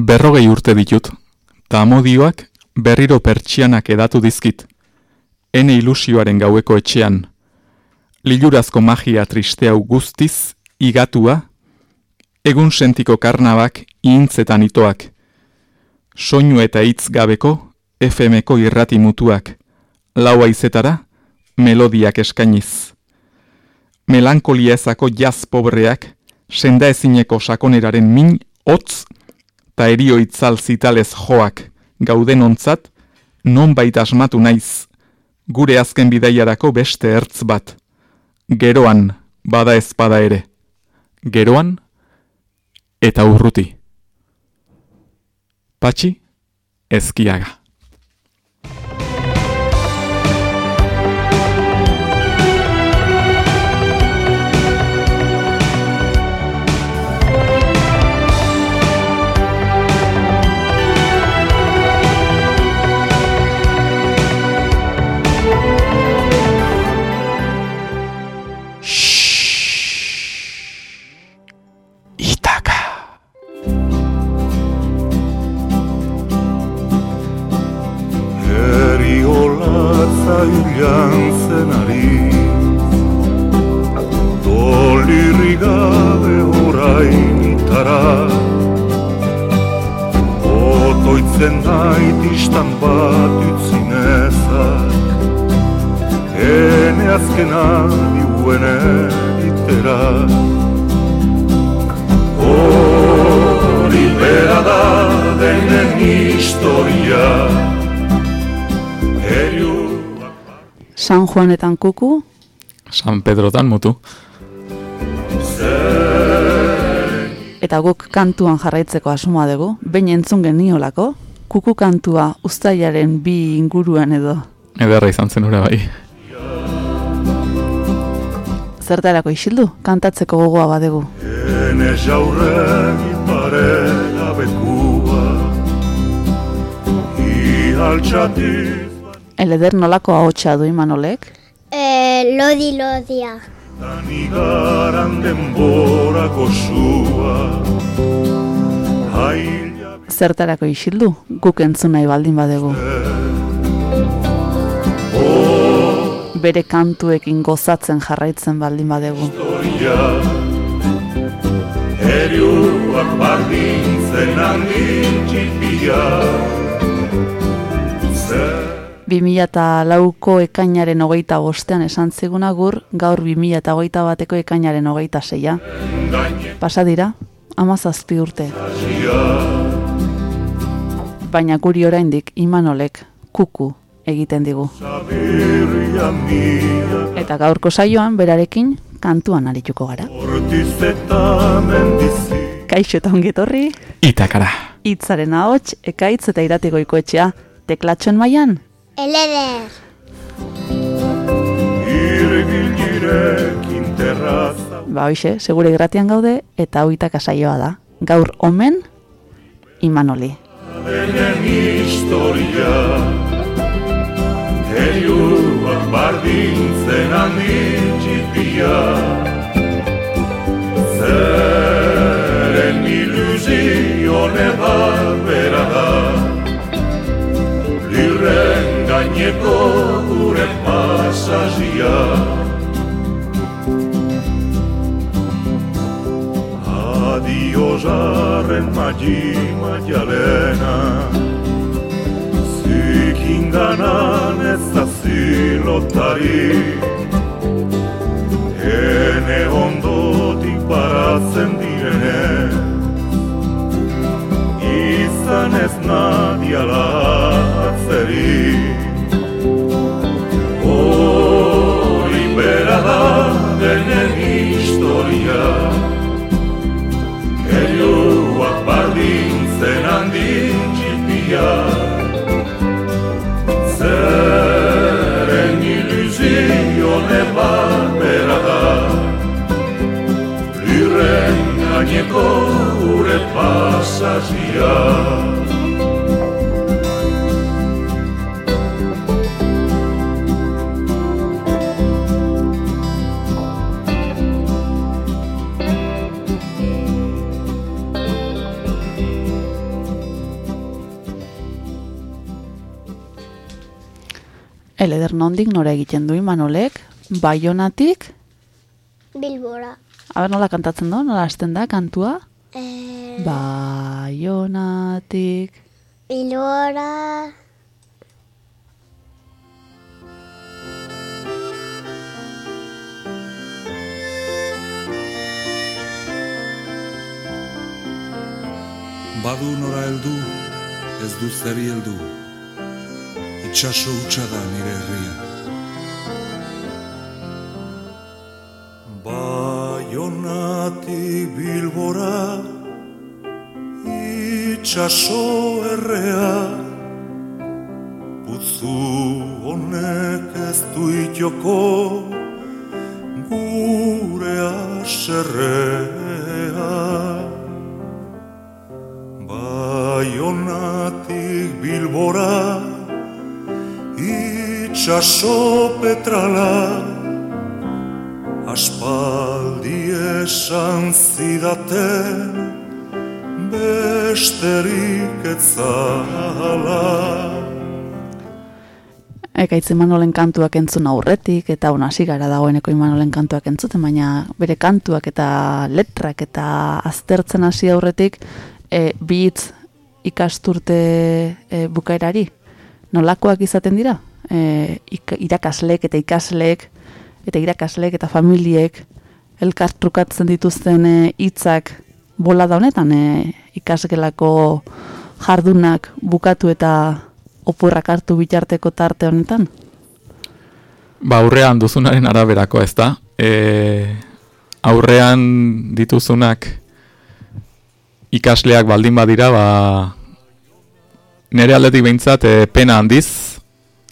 Berrogei urte ditut, ta amodioak berriro pertsianak edatu dizkit. Ene ilusioaren gaueko etxean. Lilurazko magia tristeau guztiz, igatua, egun sentiko karnabak intzetan itoak. Soinu eta hitz gabeko, FMko irrati mutuak. Laua izetara, melodiak eskainiz. Melankolia ezako jaz pobreak, senda ezineko sakoneraren min, hotz, ta erio itzal zitalez joak gauden ontzat, non baita asmatu naiz, gure azken bidaiarako beste ertz bat. Geroan, bada ezpada ere. Geroan, eta urruti. Patxi, ezkiaga. jantzen ari Dolirri gabe orain itara Otoitzen nait istan bat utzinezak Hene azkena diuen egitera Hori bera da denen historia. Juanetan kuku? San Pedrotan mutu. Eta guk kantuan jarraitzeko asuma dugu, behin entzun geniolako, kuku kantua ustaiaren bi inguruan edo. Ederra izan zen ura bai. Zertarako isildu, kantatzeko gogoa badegu. Ene Eleder nolako ahotsa du Imanolek? Eh, lodi lodia. Tani garan denborako sua Zertarako isildu, guk entzun nahi baldin badegu. Bere kantuekin gozatzen jarraitzen baldin badegu. Eriuak bardintzen handin txipia 2000 eta lauko ekainaren hogeita bostean esan ziguna gur, gaur 2000 eta hogeita bateko ekainaren hogeita zeia. Pasa dira, amazazpi urte. Baina guri oraindik imanolek kuku egiten digu. Eta gaurko saioan berarekin kantuan arituko gara. Kaixo eta ongetorri. Itakara. Itzaren ahots, ekaitz eta iratiko etxea. Teklatxon maian, Eleder. Ba, hoxe, segure gratian gaude, eta hoitak asaioa da. Gaur omen, Imanoli. Denen historia, heriuak bardintzen handitxipia, zeren ilusio nebar bera gaineko gure pasazia Adio jarren magi maialena Zikin ganan ez da zilotari Hene ondotik baratzen direne. Izan ez nadiala atzeri historia Helioak bardintzen handin txipia. Zeren ilusio nebat bera da. Lirren gaineko gure pasazia Eleder nondik nora egiten du Imanolek, Baionatik, Bilbora. aber nola kantatzen du, nola hasten da kantua? E, Baionatik, Bilbora. Badu nora heldu, ez du zeri heldu, itxaso hutsa da nire herria. Baionatik bilbora, itxaso errea, putzu honek ez du itxoko, gure aserrea. Baionatik bilbora Itxaso petrala Aspaldi esan zidaten Besterik etzala Ekaitz Imanolen kantuak entzun aurretik, eta hona hasi gara dagoeneko Imanolen kantuak entzuten, baina bere kantuak eta letrak eta aztertzen hasi aurretik, e, bi ikasturte e, bukaerari, nolakoak izaten dira? E, ik, irakasleek eta ikasleek, eta irakasleek eta familiek elkartrukatzen dituzten e, hitzak bola da honetan, e, ikasgelako jardunak bukatu eta oporrak hartu bitarteko tarte honetan? Ba, aurrean duzunaren araberako ez da. E, aurrean dituzunak ikasleak baldin badira, ba, nire aldetik behintzat e, pena handiz,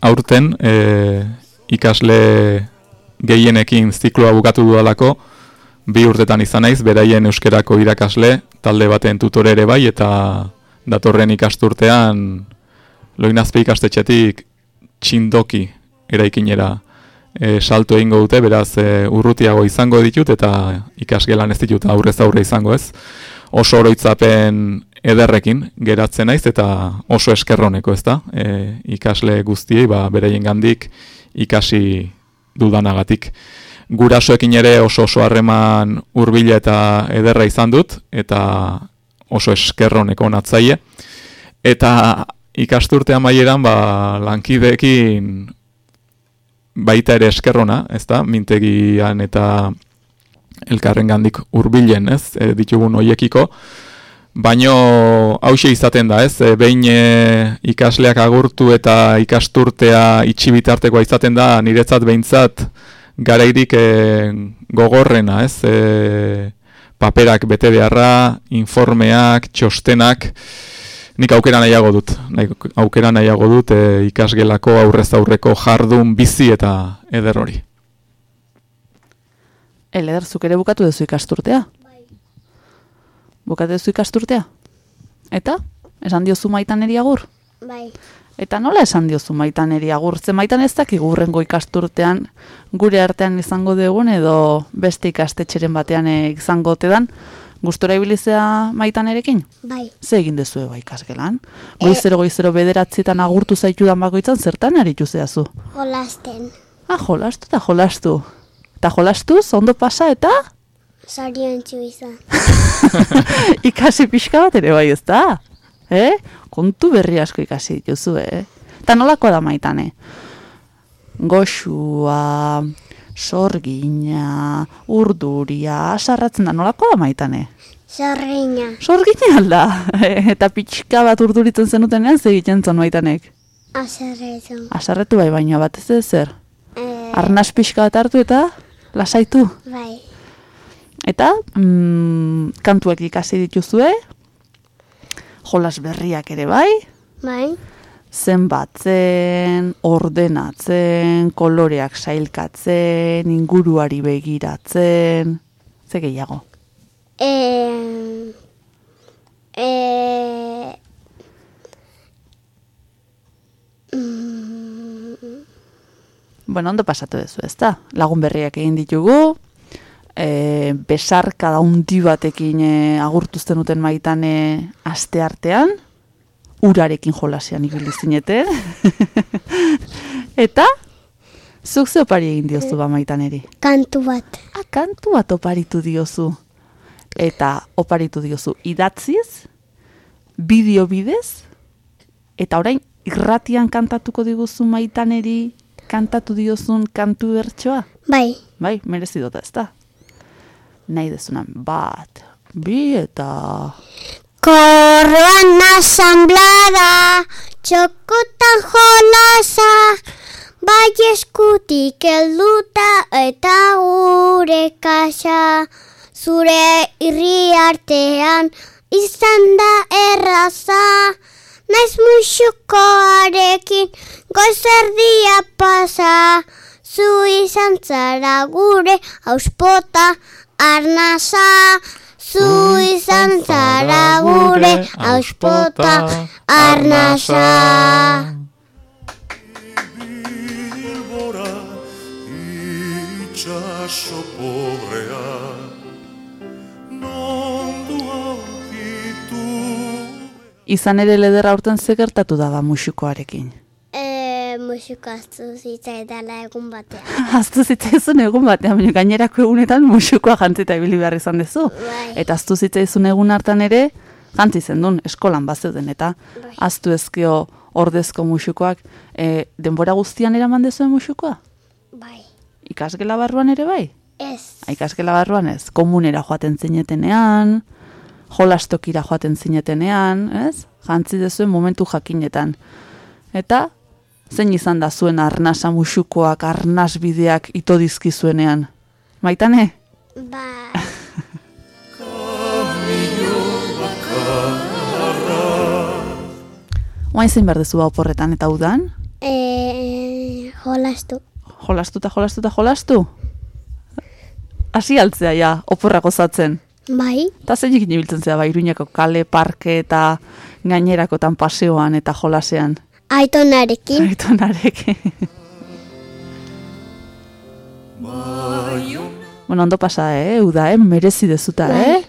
aurten e, ikasle gehienekin zikloa bukatu dudalako, bi urtetan izan naiz, beraien euskerako irakasle, talde baten tutore ere bai, eta datorren ikasturtean loinazpe ikastetxetik txindoki eraikinera e, salto egingo dute, beraz e, urrutiago izango ditut eta ikasgelan ez ditut aurrez aurre izango ez. Oso oroitzapen ederrekin geratzen naiz eta oso eskerroneko ez da, e, ikasle guztiei ba, beraien gandik ikasi dudanagatik. Gurasoekin ere oso oso harreman hurbila eta ederra izan dut eta oso eskerroneko natzaie. Eta ikasturte amaieran ba, lankideekin baita ere eskerrona, ez da, mintegian eta elkarren gandik urbilen, ez, e, ditugun hoiekiko, baino hause izaten da, ez, e, behin e, ikasleak agurtu eta ikasturtea itxibitartekoa izaten da, niretzat behintzat garairik e, gogorrena, ez, e, paperak bete beharra, informeak, txostenak, nik aukera nahiago dut, aukera nahiago dut e, ikasgelako aurrez aurreko jardun bizi eta eder hori. Eleder, zuk ere bukatu duzu ikasturtea? Bai. Bukatu duzu ikasturtea? Eta? Esan diozu maitan agur? Bai. Eta nola esan diozu maitan agur? Ze maitan ez dakik gurrengo ikasturtean gure artean izango dugun edo beste ikastetxeren batean eh, izango tedan gustora ibilizea maitan erekin? Bai. Ze egin dezu eba ikasgelan? Goizero goizero bederatzietan agurtu zaitudan bakoitzan zertan aritu zehazu? Jolasten. Ah, jolastu eta jolastu. Eta jolastu, ondo pasa eta Zorion izan. ikasi pixka bat ere bai ez da? Eh? Kontu berri asko ikasi dituzu, eh? Eta nolako da maitane? Goxua, sorgina, urduria, asarratzen da nolako da maitane? Zorrina. Sorgina alda, eta pixka bat urduritzen zenutenean ze egiten zon maitanek. Azerretu. Asarretu bai baina bat ez zer. Eh, Arnaz pixka bat hartu eta lasaitu. bai. Eta mm, kantuak ikasi dituzue, jolas berriak ere bai, Bai. zenbatzen, ordenatzen, koloreak sailkatzen, inguruari begiratzen, ze gehiago. Eh, eh, mm, Bueno, ondo pasatu duzu, ezta? Lagun berriak egin ditugu, e, besarka daundi batekin e, agurtuzten duten maitan e, aste artean, urarekin jolasean ibili zineten. Eta? Zuk ze opari egin diozu ba maitaneri? Kantu bat. Ah, kantu bat oparitu diozu. Eta oparitu diozu idatziz, bideo bidez, eta orain irratian kantatuko diguzu maitaneri kantatu diozun kantu bertsoa? Bai. Bai, merezi dut ez da. Nahi dezunan bat, bi eta... Korroan asamblada, txokotan jolasa, bai eskutik helduta eta gure kasa. Zure irri artean izan da erraza, naiz musukoarekin goizerdia pasa. Zu izan zara gure auspota arnasa. Zu izan zara gure auspota arnasa. Itxaso pobrea Izan ere lederra urten ze gertatu da ba musikoarekin. Aztu zitzaidala egun batean. Aztu zitzaizun egun batean, baina gainerako egunetan musikoa jantzita ibili behar izan dezu. Bai. Eta aztu zitzaizun egun hartan ere, jantzi zendun, eskolan bazeuden, eta Bai. aztu ezkio ordezko musikoak, e, denbora guztian eraman dezuen musikoa? Bai. Ikasgela barruan ere bai? Ez. Ah, Ikasgela barruan ez, komunera joaten zinetenean, jolastokira joaten zinetenean, ez? Jantzi dezuen momentu jakinetan. Eta, zein izan da zuen arnasa musukoak, arnas bideak ito dizkizuenean? Maitane? Ba, Oain zein behar dezu oporretan eta udan? e, jolastu. Jolastu eta jolastu eta jolastu? Hasi altzea ja, oporra gozatzen. Bai. Eta zein egin ibiltzen zea, ba, Iruñako kale, parke eta gainerakotan paseoan eta jolasean. Aitonarekin. Aitonarekin. bueno, ondo pasa, eh? Uda, eh? Merezi dezuta, eh?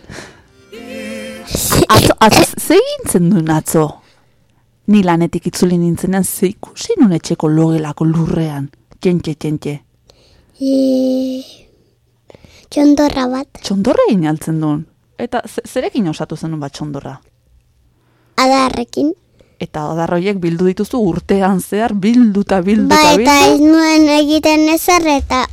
Atzo, atzo, ze egintzen duen atzo? Ni lanetik itzuli nintzenean ze ikusi nun etxeko logelako lurrean. Txentxe, txentxe. E, txondorra bat. Txondorra egin altzen duen. Eta ze- zerekin osatu zenun bat txondorra? Adarrekin. Eta odarroiek bildu dituzu urtean zehar bilduta bilduta Bai, bildu. eta ez nuen egiten ezer eta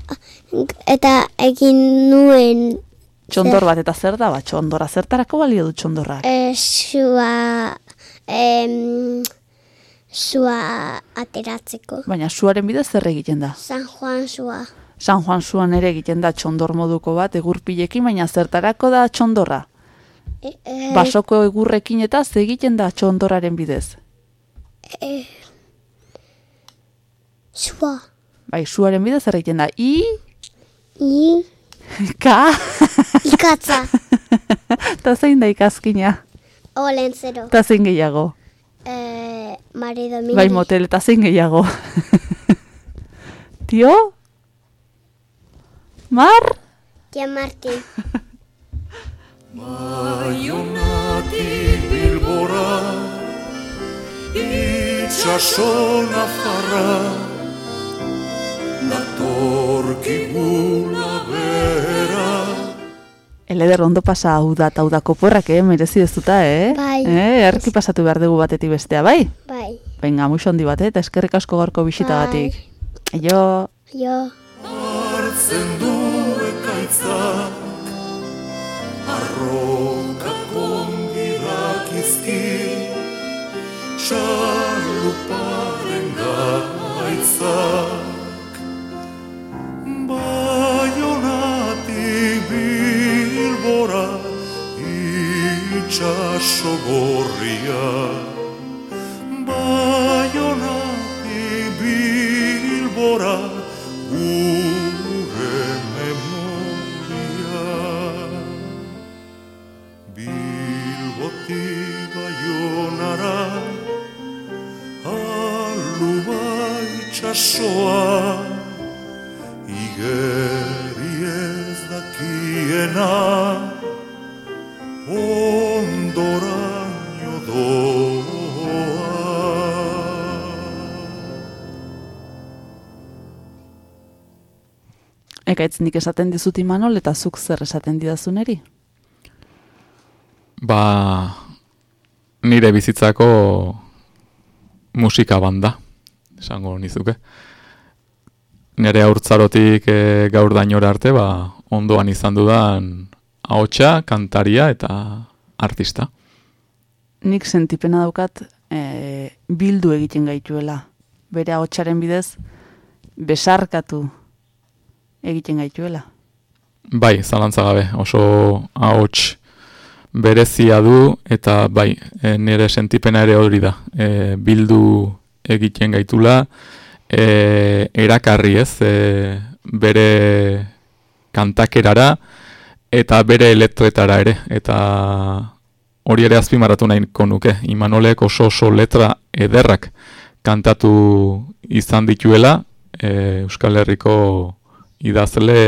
eta egin nuen Txondor bat eta zer da bat txondorra. Zertarako balio du txondorrak? e, sua em, sua ateratzeko. Baina suaren bidez zer egiten da? San Juan sua. San Juan suan ere egiten da txondor moduko bat egurpilekin, baina zertarako da txondorra? E, e, Basoko egurrekin eta ze egiten da txondorraren bidez? sua. Bai, suaren bidez egiten da? I, I, ka, ikatza. eta zein da ikazkina, Olen zero. eta zein gehiago. E, Mari Domingo. Bai, motel eta zein gehiago. Tio? Mar? Tia Martin. Baionatik Bilbora itxaso nafarra datorkigula bera Eleder ondo pasa hau da eta hau da koporrak, eh? Merezi dezuta, eh? Bai. Eh, erki pasatu behar dugu batetik bestea, bai? Bai. Venga, muixo handi bat, eh? Eta eskerrik asko gaurko bisitagatik. Aio, Jo. hartzen du ekaitzak arrokak ongi dakizki xaluparen gaitzak baionatik bilbora itxaso gorria. Baionatik bilbora gure itxasoa Igeri ez dakiena Ondoraino doa Ekaitz nik esaten dizut Imanol eta zuk zer esaten didazuneri? Ba, nire bizitzako musika banda, esango nizuke. Nire aurtzarotik e, gaur dainora arte, ba, ondoan izan dudan ahotsa, kantaria eta artista. Nik sentipena daukat e, bildu egiten gaituela. Bere ahotsaren bidez, besarkatu egiten gaituela. Bai, zalantza gabe, oso ahots berezia du eta bai, e, nire sentipena ere hori da. E, bildu egiten gaitula, e, erakarri ez, e, bere kantakerara eta bere elektretara ere. Eta hori ere azpimarratu nahiko nuke. Imanolek oso oso letra ederrak kantatu izan dituela e, Euskal Herriko idazle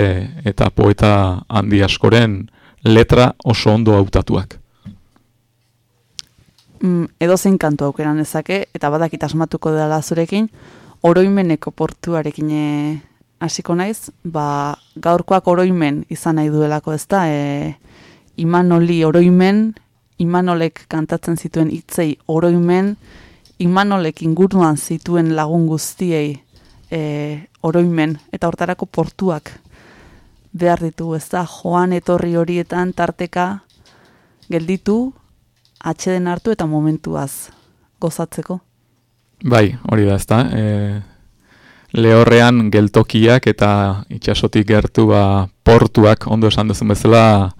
eta poeta handi askoren letra oso ondo hautatuak. Mm, edo zein kantu aukeran ezake, eta badakit asmatuko dela zurekin, oroimeneko portuarekin e, hasiko naiz, ba, gaurkoak oroimen izan nahi duelako ez da, e, imanoli oroimen, Imanolek kantatzen zituen hitzei oroimen, Imanolek inguruan zituen lagun guztiei e, oroimen, eta hortarako portuak behar ditu, ez da, joan etorri horietan tarteka gelditu, atxeden hartu eta momentuaz gozatzeko. Bai, hori da, ez da. E, lehorrean geltokiak eta itxasotik gertu ba, portuak, ondo esan duzun bezala,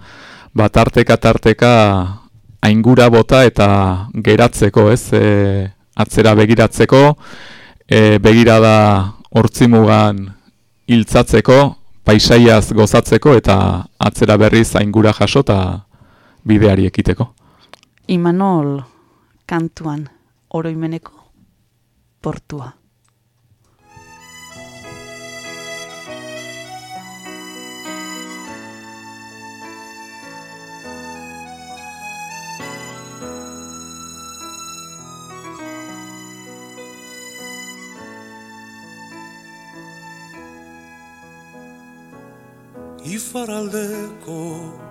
ba, tarteka, tarteka aingura bota eta geratzeko, ez, e, atzera begiratzeko, e, begirada hortzimugan hiltzatzeko, paisaiaz gozatzeko eta atzera berriz aingura jaso eta bideari ekiteko. Imanol kantuan oroimeneko portua. Ifaraldeko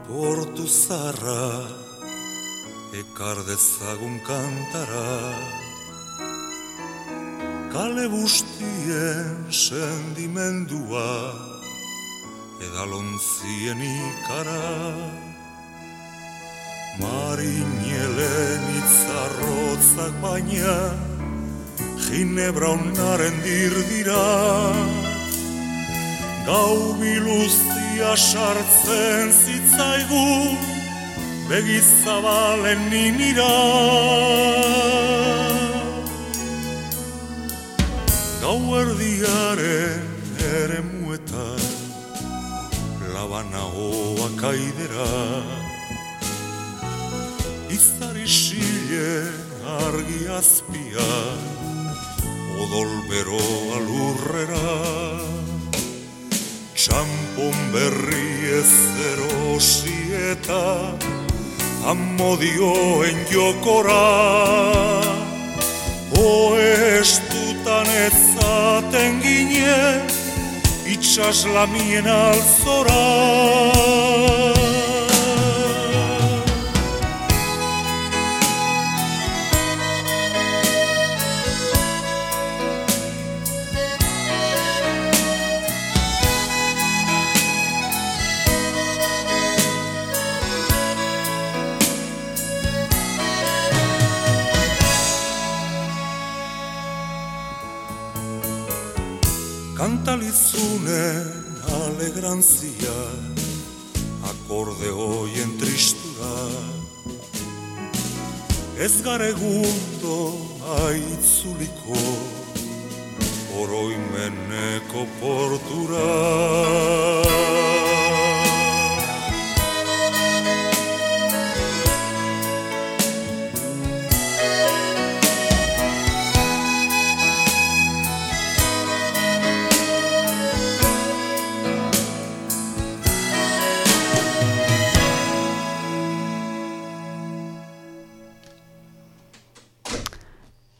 portu zarra Ekar dezagun kantara Kale bustien sendimendua Edalontzien ikara. Marinelen itzarrotzak baina Ginebra onaren dirdira Gau biluzia sartzen zitzaigu Begizabalen ninira Gau erdiaren ere muetan Labana hoa kaidera Izari sile argi azpia Odol bero alurrera. Txampon berri ez erosi eta Amodioen jokora Oestutan ezaten gine Itxas lamien alzora Kantalizunen alegrantzia Akorde hoien tristura Ez gare gundo aitzuliko Oroimeneko portura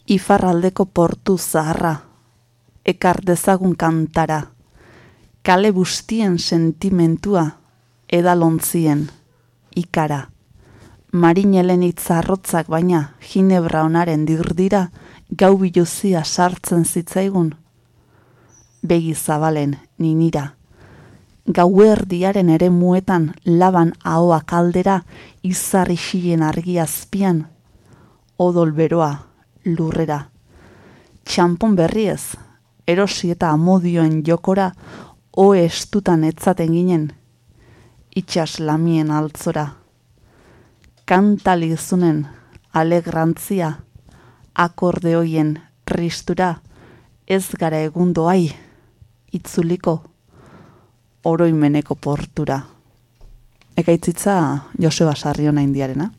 Ifarraldeko portu zaharra, ekar dezagun kantara. kale bustien sentimentua edalontzien, ikara. Marinelen itzarrotzak baina ginebra onaren dirdira gau biluzia sartzen zitzaigun. Begi zabalen ninira. Gauerdiaren ere muetan laban ahoa kaldera izarri xien argi azpian. Odol beroa lurrera. Txampon berriez, erosi eta amodioen jokora, oe estutan etzaten ginen, itxas lamien altzora. Kantalizunen alegrantzia, akordeoien tristura, ez gara egun doai, itzuliko, oroimeneko portura. Ekaitzitza Joseba Sarriona indiarena?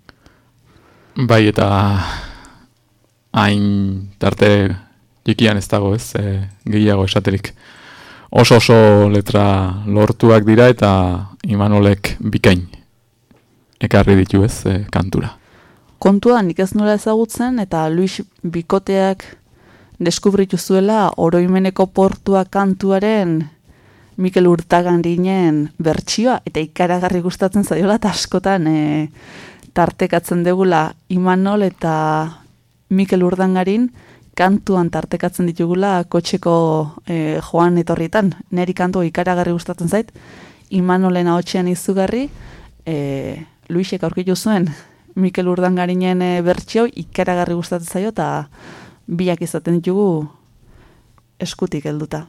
Bai, eta hain tarte jikian ez dago ez, e, gehiago esaterik. Oso oso letra lortuak dira eta imanolek bikain ekarri ditu ez e, kantura. Kontua nik ez nola ezagutzen eta Luis Bikoteak deskubritu zuela oroimeneko portua kantuaren Mikel Urtagan dinen bertsioa eta ikaragarri gustatzen zaiola eta askotan e, tartekatzen degula Imanol eta Mikel Urdangarin kantuan tartekatzen ditugula kotxeko e, joan etorrietan. Neri kantu ikaragarri gustatzen zait, Imanolen ahotxean izugarri, e, Luisek aurkitu zuen, Mikel Urdangarinen e, bertxio ikaragarri gustatzen zaio, eta biak izaten ditugu eskutik helduta.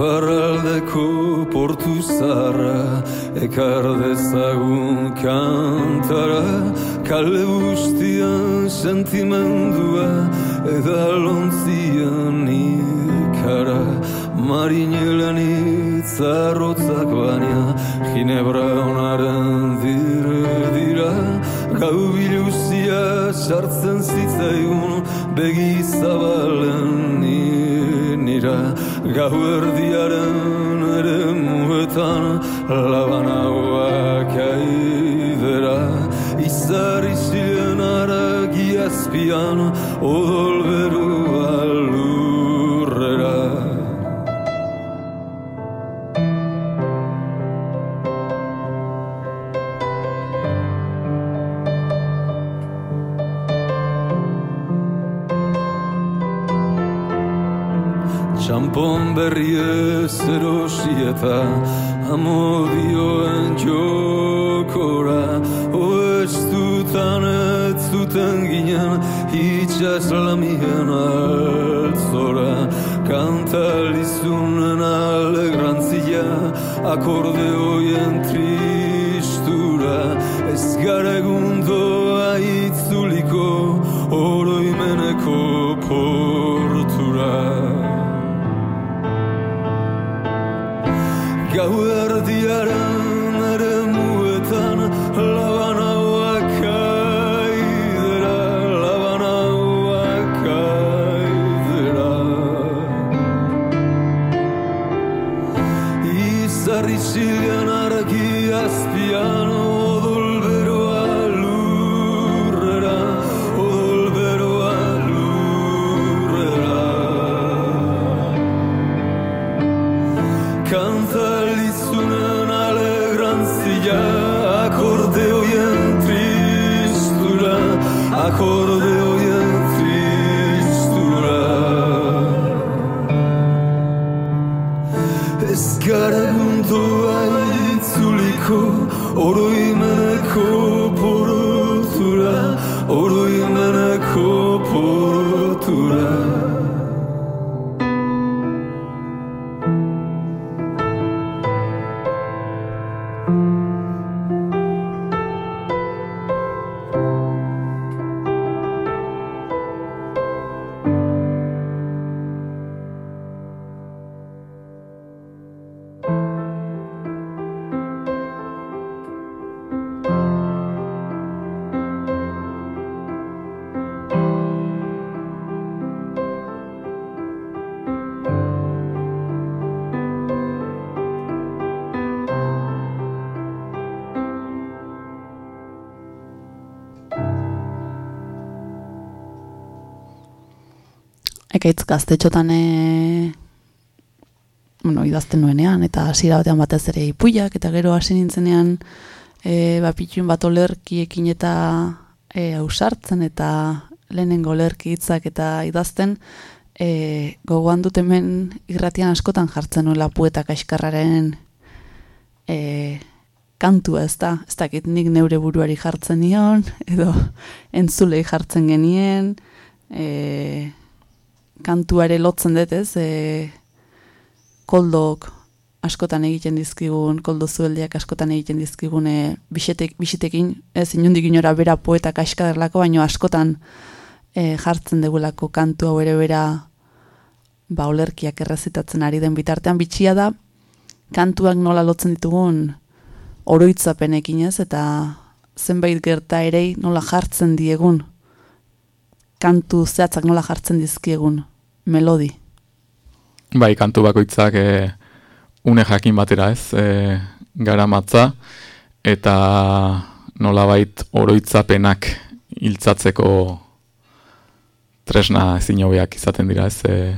Iparraldeko portu zara Ekar dezagun kantara Kale bustian sentimendua Eda lontzian ikara Marinelan itzarrotzak baina Ginebra onaren dire dira Gau biluzia sartzen zitzaigun Begi zabalen nira Gau erdiaren ere muetan Labanagoak aidera. Izar izien aragi azpian Odol ekaitz gaztetxotan e, bueno, idazten nuenean, eta hasiera batean batez ere ipuiak, eta gero hasi nintzenean e, ba, pitxun bat olerkiekin eta e, ausartzen, eta lehenengo olerki hitzak eta idazten, e, gogoan dut hemen irratian askotan jartzen nuela pueta kaiskarraren e, kantua ez da, ez dakit nik neure buruari jartzen nion, edo entzulei jartzen genien, e, kantuare lotzen dut ez, e, koldok askotan egiten dizkigun, koldo zueldiak askotan egiten dizkigun e, bisetek, bisitekin, ez? Inundik inora bera poeta kaskaderlako, baino askotan e, jartzen degulako kantu hau ere bera ba, olerkiak errezitatzen ari den bitartean. Bitxia da, kantuak nola lotzen ditugun oroitzapenekin ez, eta zenbait gerta ere nola jartzen diegun, kantu zehatzak nola jartzen dizkiegun, melodi. Bai, kantu bakoitzak e, une jakin batera ez, e, gara matza, eta nolabait oroitzapenak hiltzatzeko tresna ezin hobeak izaten dira ez, e,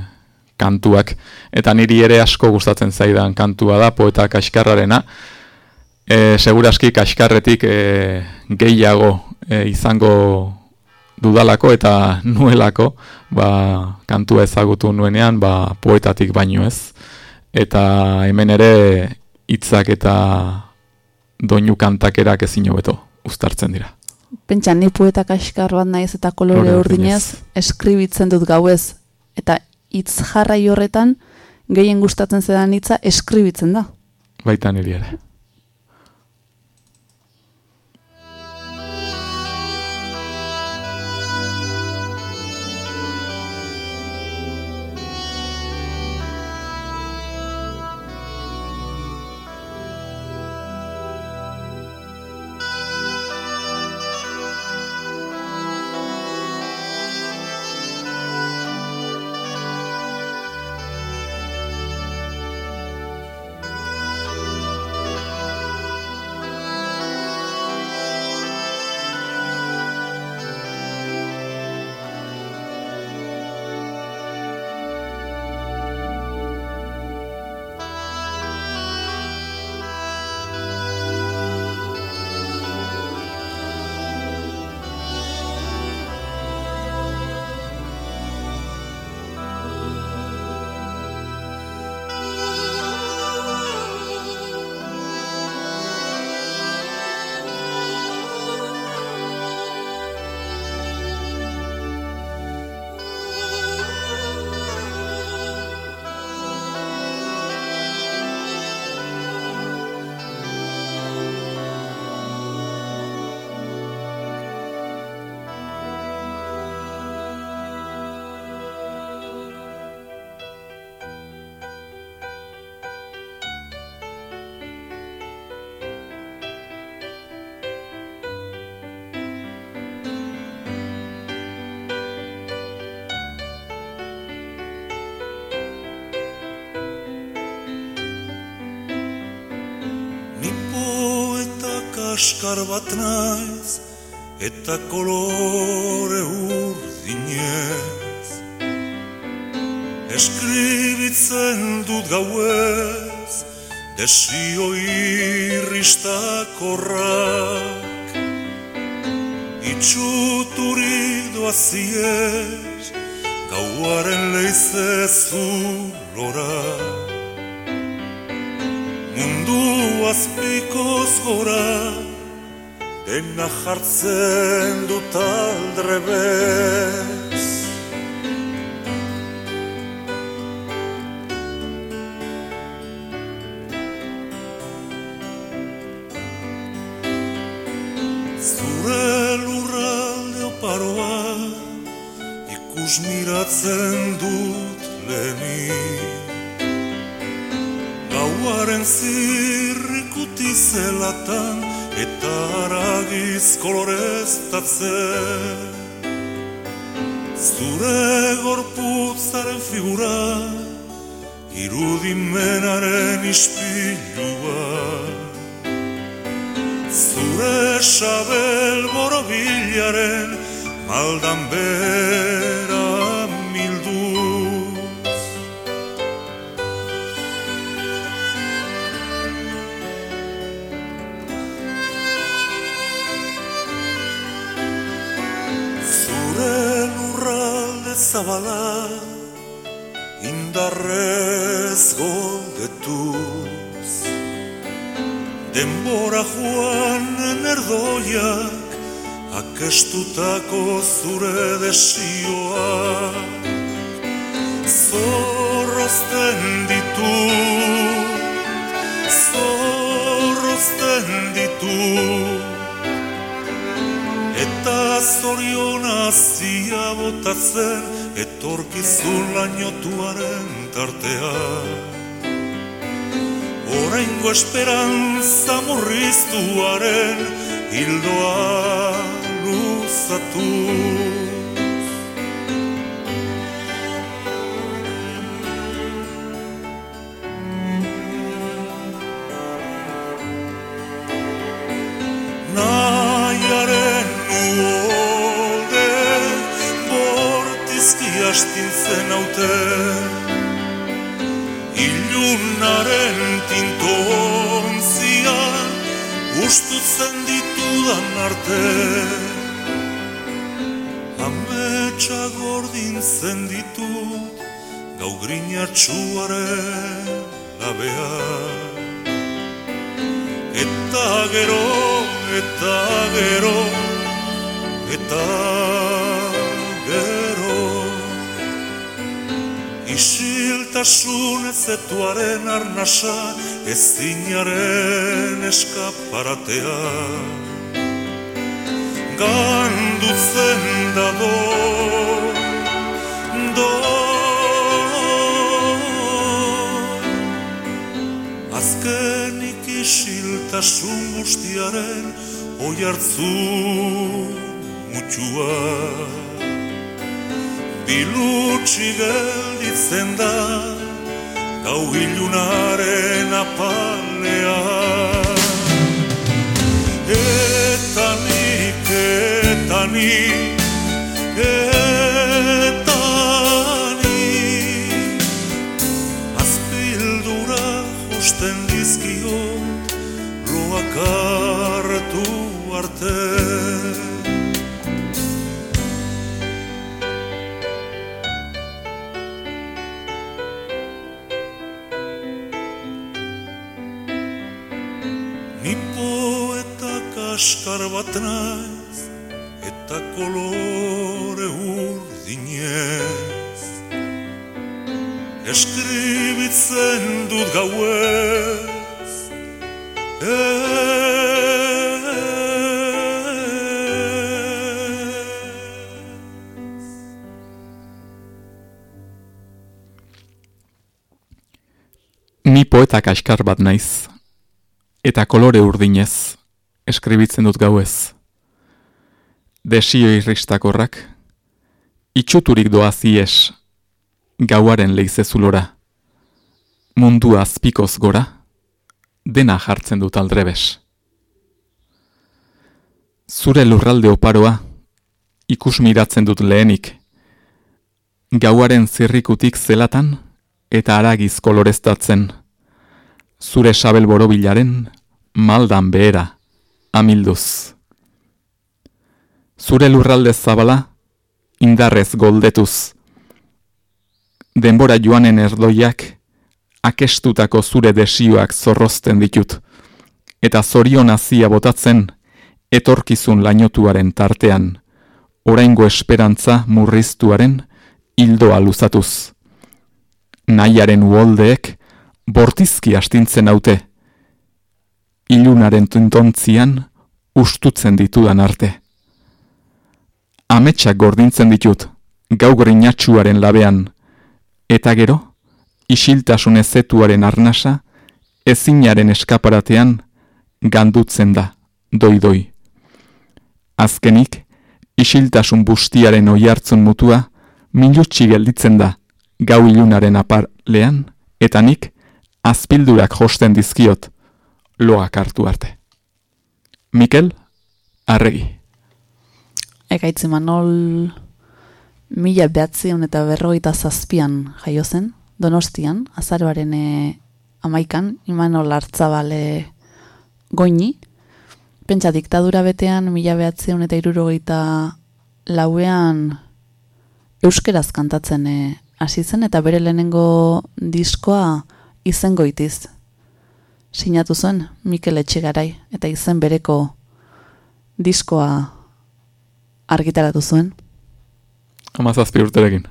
kantuak. Eta niri ere asko gustatzen zaidan kantua da, poeta kaskarrarena. E, seguraski kaskarretik e, gehiago e, izango dudalako eta nuelako, ba, kantua ezagutu nuenean, ba, poetatik baino ez. Eta hemen ere hitzak eta doinu kantakerak ezin hobeto uztartzen dira. Pentsa, ni poeta kaskar bat naiz eta kolore urdinez, urdinez. eskribitzen dut gauez. Eta hitz jarrai horretan, gehien gustatzen zedan hitza eskribitzen da. Baita niri ere. Kaskar bat naiz eta kolore urdinez Eskribitzen dut gauez desio irristakorrak Itxuturi doaziez gauaren leizez zulorak mundu azpikoz gora dena jartzen dut aldrebez zabala indarrez goldetuz denbora joan erdoiak akestutako zure desioa. Zorrozten ditu zorrozten ditu. Eta zorion azia botatzen etorkizun lainotuaren tartea. Oraingo esperantza murriztuaren hildoa luzatu astintzen haute Ilunaren tintontzian ustutzen ditudan arte Ametsa gordintzen ditut gau grinatxuaren labean Eta gero, eta gero, eta Isiltasun ezetuaren arnasa ezinaren eskaparatea. Gandutzen da do, Azkenik isiltasun guztiaren oi hartzu mutxua Bilutsi gelditzen da gau ilunaren apalea Eta nik, eta nik, kaskar bat naiz eta kolore urdinez Eskribitzen dut gauez ez. Ni poeta kaskar bat naiz, eta kolore urdinez, eskribitzen dut gauez. Desio irristakorrak, itxuturik doa zies, gauaren leizezulora. Mundua azpikoz gora, dena jartzen dut aldrebes. Zure lurralde oparoa, ikus miratzen dut lehenik, gauaren zirrikutik zelatan eta aragiz koloreztatzen, zure sabel borobilaren maldan behera, amilduz. Zure lurralde zabala, indarrez goldetuz. Denbora joanen erdoiak, akestutako zure desioak zorrozten ditut, eta zorion azia botatzen, etorkizun lainotuaren tartean, oraingo esperantza murriztuaren hildoa luzatuz. Naiaren uoldeek, bortizki astintzen haute, ilunaren tuntontzian ustutzen ditudan arte. Ametsak gordintzen ditut, gau grinatxuaren labean, eta gero, isiltasun ezetuaren arnasa, ezinaren eskaparatean, gandutzen da, doi-doi. Azkenik, isiltasun bustiaren oihartzun mutua, minutsi gelditzen da, gau ilunaren aparlean, eta nik, azpildurak josten dizkiot, loak hartu arte. Mikel, arregi. Ekaitz Manol mila behatzion eta berrogeita zazpian jaio zen, Donostian, azaroaren e, amaikan, Imanol hartzabale goini, pentsa diktadura betean mila behatzion eta irurogeita lauean euskeraz kantatzen e, hasi zen eta bere lehenengo diskoa izen goitiz. Sinatu zuen Mikel Etxegarai eta izen bereko diskoa argitaratu zuen. Amazazpi urterekin.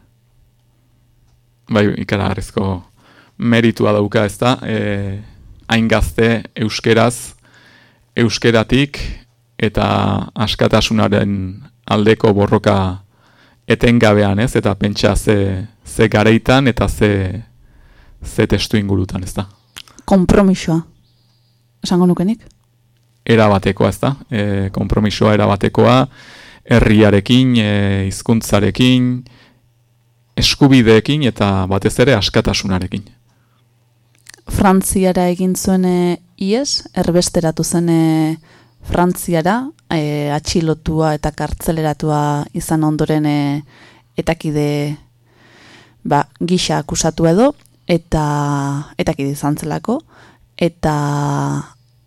Bai, ikaragarrizko meritua dauka, ez da? E, hain gazte euskeraz, euskeratik eta askatasunaren aldeko borroka etengabean, ez? Eta pentsa ze, ze gareitan eta ze, ze testu ingurutan, ez da? Kompromisoa. Esango nukenik? Erabatekoa, ez da? E, kompromisoa erabatekoa, herriarekin, e, hizkuntzarekin, eskubideekin eta batez ere askatasunarekin. Frantziara egin zuen e, ies, erbesteratu zen e, Frantziara, e, atxilotua eta kartzeleratua izan ondoren e, etakide ba, gisa akusatu edo, eta etakide izan zelako, eta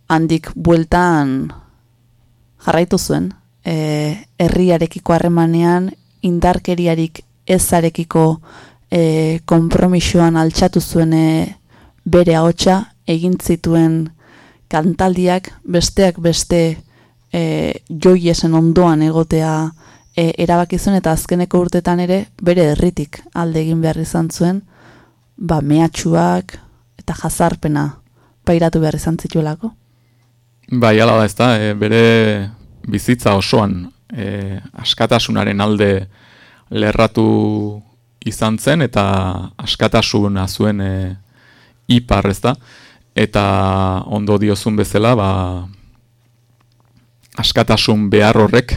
handik bueltan jarraitu zuen, e, herriarekiko harremanean indarkeriarik ezarekiko e, kompromisoan altxatu zuen e, bere ahotsa egin zituen kantaldiak besteak beste e, joiesen ondoan egotea e, erabaki zuen eta azkeneko urtetan ere bere herritik alde egin behar izan zuen ba mehatxuak eta jazarpena pairatu behar izan zituelako. Bai, ala da ez da, e, bere bizitza osoan e, askatasunaren alde lerratu izan zen eta askatasuna zuen e, ipar ez da, eta ondo diozun bezala, ba, askatasun behar horrek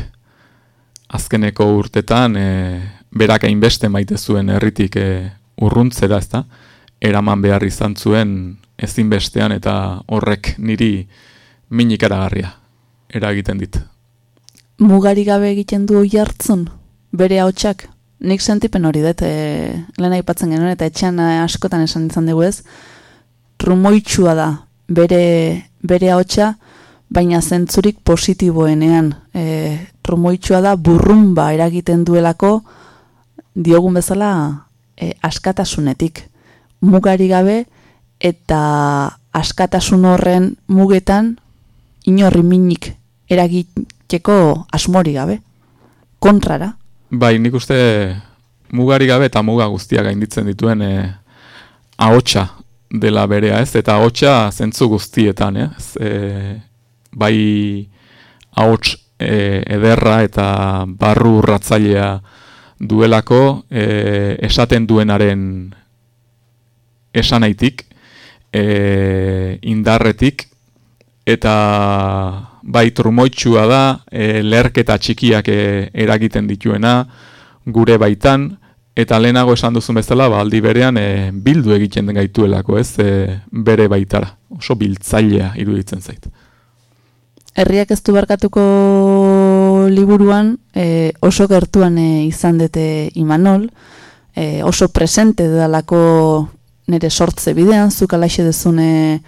azkeneko urtetan e, berak hainbeste maite zuen herritik e, urruntzera ez da, eraman behar izan zuen ezinbestean eta horrek niri minik eragarria eragiten dit. Mugari gabe egiten du oi bere hautsak, nik sentipen hori dut, e, lehen aipatzen genuen, eta etxean askotan esan izan dugu ez, trumoitsua da bere, bere haotxa, baina zentzurik positiboenean. E, trumoitsua da burrumba eragiten duelako diogun bezala e, askatasunetik. Mugari gabe eta askatasun horren mugetan inorri minik eragiteko asmori gabe. Kontrara. Bai, nik uste mugari gabe eta muga guztiak gainditzen dituen e, ahotsa dela berea, ez? Eta hotxa zentzu guztietan, ez? E, bai ahots e, ederra eta barru urratzailea duelako e, esaten duenaren esanaitik, e, indarretik, eta bai trumoitsua da, e, lerketa txikiak e, eragiten dituena, gure baitan, Eta lehenago esan duzun bezala, ba, aldi berean e, bildu egiten den gaituelako, ez, e, bere baitara. Oso biltzailea iruditzen zait. Herriak ez du barkatuko liburuan e, oso gertuan e, izan dute Imanol, e, oso presente dalako nire sortze bidean, zuk alaxe dezune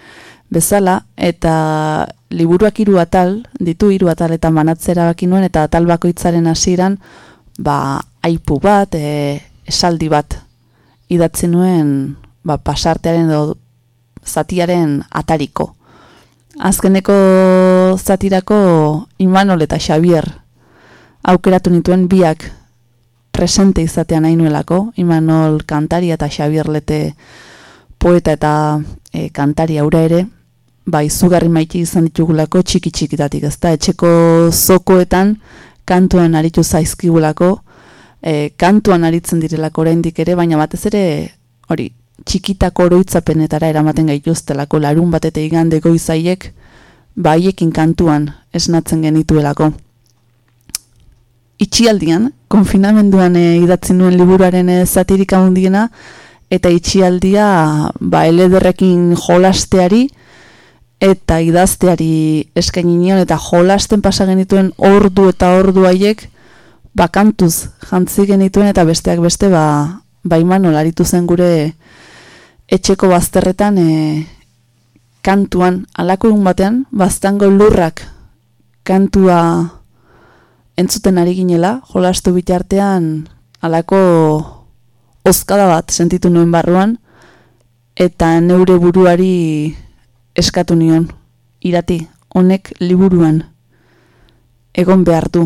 bezala, eta liburuak hiru atal, ditu hiru atal eta manatzera baki nuen, eta atal bakoitzaren hasieran ba, aipu bat, e, esaldi bat idatzi nuen ba, pasartearen edo zatiaren atariko. Azkeneko zatirako Imanol eta Xavier aukeratu nituen biak presente izatean nahi nuelako, Imanol kantari eta Xavier lete poeta eta e, kantari aura ere, ba, izugarri maiki izan ditugulako txiki txikitatik, ezta? Etxeko zokoetan kantuen aritu zaizkigulako, e, kantuan aritzen direlako oraindik ere, baina batez ere hori txikitako oroitzapenetara eramaten gaituztelako larun bat eta igande goizaiek baiekin kantuan esnatzen genituelako. Itxialdian, konfinamenduan e, idatzi nuen liburuaren e, zatirika hundiena, eta itxialdia ba, elederrekin jolasteari eta idazteari eskaini eta jolasten pasa genituen ordu eta ordu haiek bakantuz jantzi genituen eta besteak beste ba, ba iman zen gure etxeko bazterretan e, kantuan, alako egun batean, baztango lurrak kantua entzuten ari ginela, jolastu bitartean alako ozkada bat sentitu nuen barruan, eta neure buruari eskatu nion, irati, honek liburuan, egon behar du,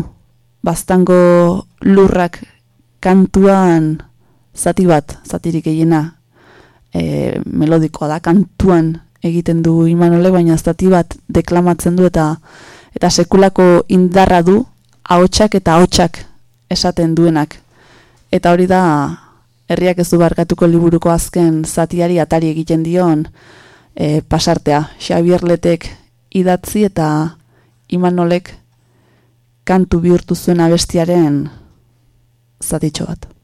baztango lurrak kantuan zati bat, zatirik gehiena, e, melodikoa da, kantuan egiten du Imanole, baina zati bat deklamatzen du eta eta sekulako indarra du ahotsak eta ahotsak esaten duenak. Eta hori da herriak ez du barkatuko liburuko azken zatiari atari egiten dion e, pasartea. Xabierletek idatzi eta Imanolek kantu bihurtu zuen abestiaren zatitxo bat.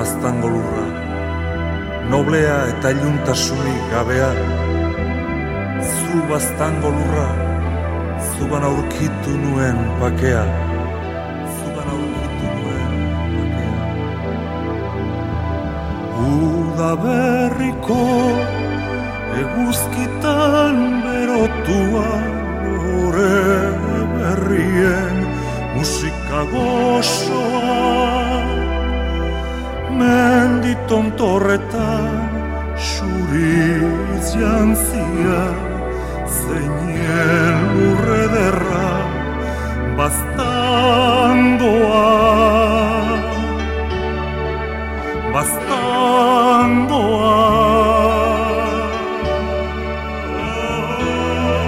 Baztango lurra, noblea eta iluntasunik gabea, zu baztango lurra, zuban aurkitu nuen bakea, zuban aurkitu nuen bakea. Uda berriko eguzkitan berotua lore berrien musika gozoa mendi tontorretan xuriz jantzia zeinen lurre derra baztangoa baztangoa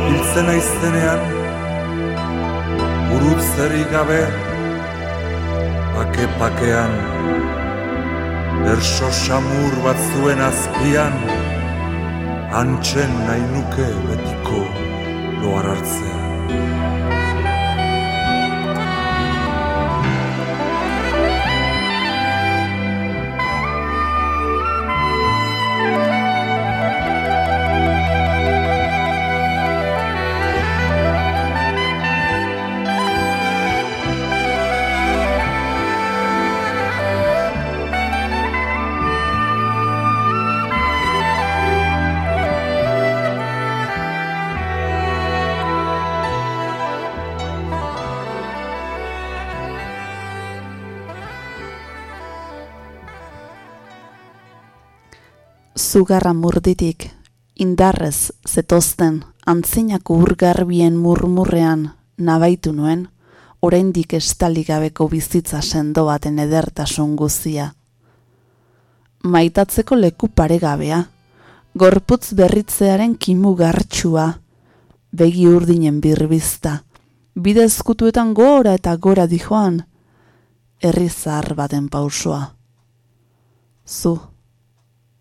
Hiltzen aizenean Urutzerik gabe Pake-pakean Berso samur bat zuen azpian Antxen nahi nuke betiko loar hartzea zugarra murditik, indarrez zetozten, antzinako urgarbien murmurrean nabaitu nuen, oraindik estali gabeko bizitza sendo baten edertasun guzia. Maitatzeko leku paregabea, gorputz berritzearen kimu gartxua, begi urdinen birbizta, bide ezkutuetan gora eta gora dijoan, herri zahar baten pausoa. Zu,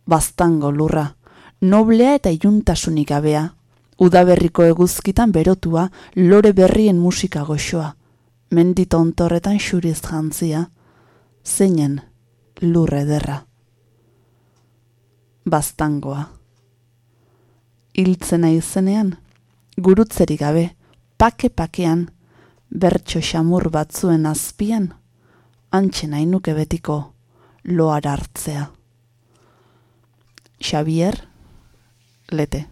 baztango lurra, noblea eta iuntasunik gabea, udaberriko eguzkitan berotua, lore berrien musika goxoa, mendito ontorretan xuriz jantzia, zeinen lurre ederra. Baztangoa. Hiltzena izenean, gurutzerik gabe, pake-pakean, bertso xamur batzuen azpian, antxen ainuke betiko loar hartzea. Xavier, lete.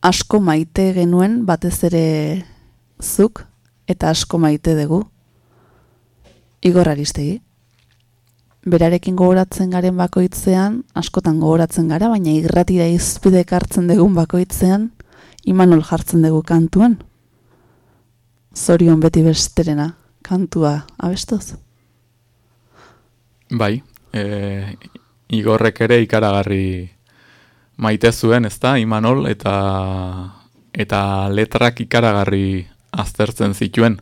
Asko maite genuen batez ere zuk eta asko maite dugu. Igor Aristegi. Berarekin gogoratzen garen bakoitzean, askotan gogoratzen gara, baina irratira izpidek hartzen dugun bakoitzean, Imanol jartzen dugu kantuan. Zorion beti besterena, kantua abestoz. Bai, e, igorrek ere ikaragarri maite zuen, ezta, Imanol, eta eta letrak ikaragarri aztertzen zituen.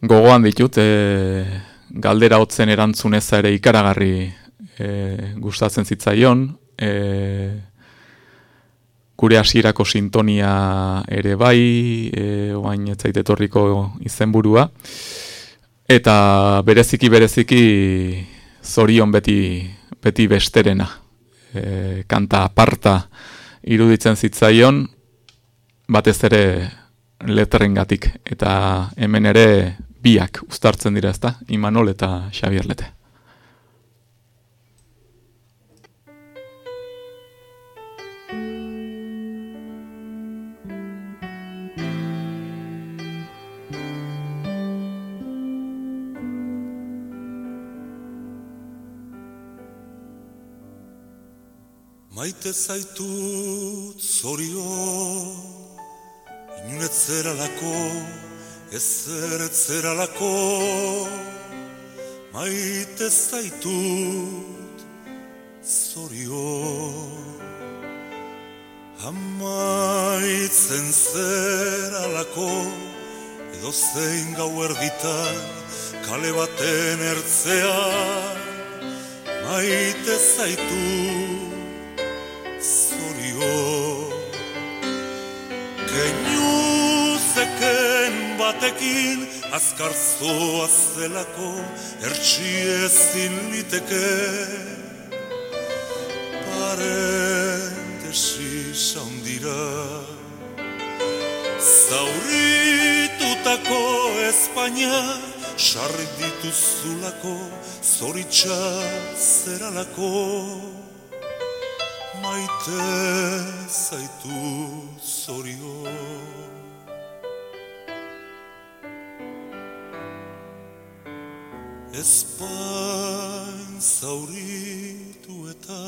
Gogoan ditut, e, galdera hotzen erantzuneza ere ikaragarri e, gustatzen zitzaion, e, gure hasierako sintonia ere bai, e, oain etzaitetorriko izenburua, eta bereziki bereziki zorion beti, beti besterena, e, kanta aparta iruditzen zitzaion, batez ere letrengatik, eta hemen ere biak uztartzen dira ezta, Imanol eta Xabier Lete. Maite zaitut zorio, inunetzera lako, ezer etzera lako. Maite zaitut zorio, amaitzen zera lako, edo zein gau erditan, kale baten ertzea. Maite zaitut zorio Keinu zeken batekin azkar zoa zelako ertsi ezin liteke. Parentesi saundira Zauritutako Espainia sarri dituzulako zoritxa zeralako maite zaitu zorio. Espain zauritu eta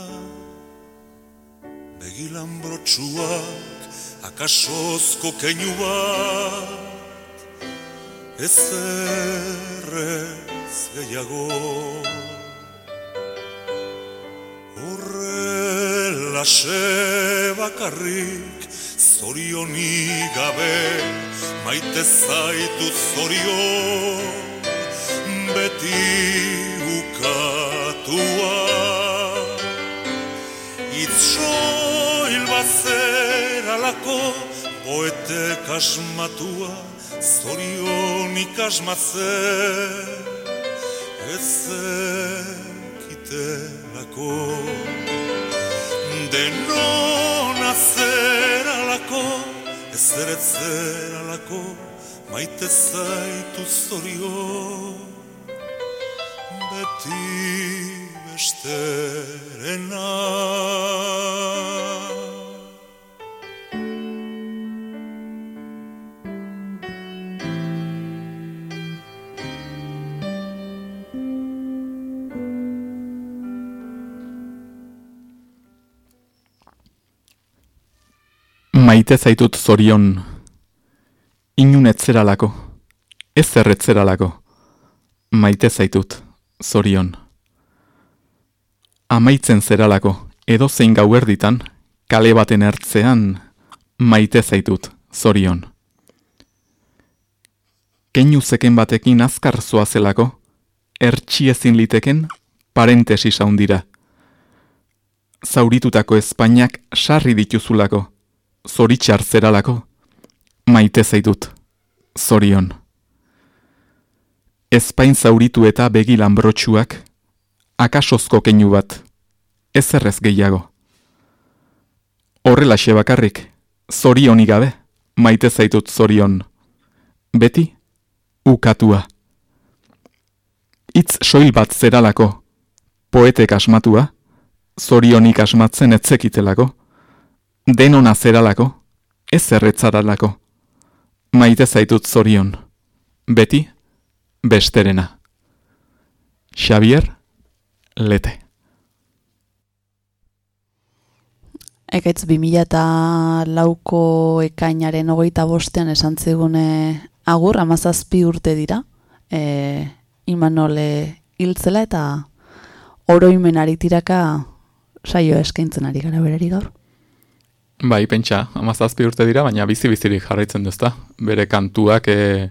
begilan brotxuak akasozko keinu bat ez errez gehiago. Horrelase bakarrik zorionik gabe maite zaitu zorion beti ukatua. Itzoil bazeralako poete kasmatua zorionik asmatzen ezekitelako denona zeralako ezeretzeralako maite zaitu zorio beti besterena Maite zaitut zorion, inun etzeralako, ez erretzeralako, maite zaitut zorion. Amaitzen zeralako, edo zein gauerditan, kale baten ertzean, maite zaitut zorion. keinu zeken batekin azkar zoazelako, ertsi ezin liteken parentesi saundira. Zauritutako Espainiak sarri dituzulako, zoritxar zeralako, maite zaitut, zorion. Espain zauritu eta begi lanbrotxuak, akasozko keinu bat, ezerrez gehiago. Horrela bakarrik, zorionik gabe, maite zaitut zorion. Beti, ukatua. Itz soil bat zeralako, poetek asmatua, zorionik asmatzen etzekitelako, denona zeralako, ez erretzaralako, maite zaitut zorion, beti, besterena. Xavier, lete. Ekaitz 2000 eta ekainaren hogeita bostean esan zegune agur, amazazpi urte dira, e, Imanole hiltzela eta oroimen tiraka saio eskaintzen ari gara berari gaur. Bai, pentsa, amazazpi urte dira, baina bizi-bizirik jarraitzen duzta. Bere kantuak e,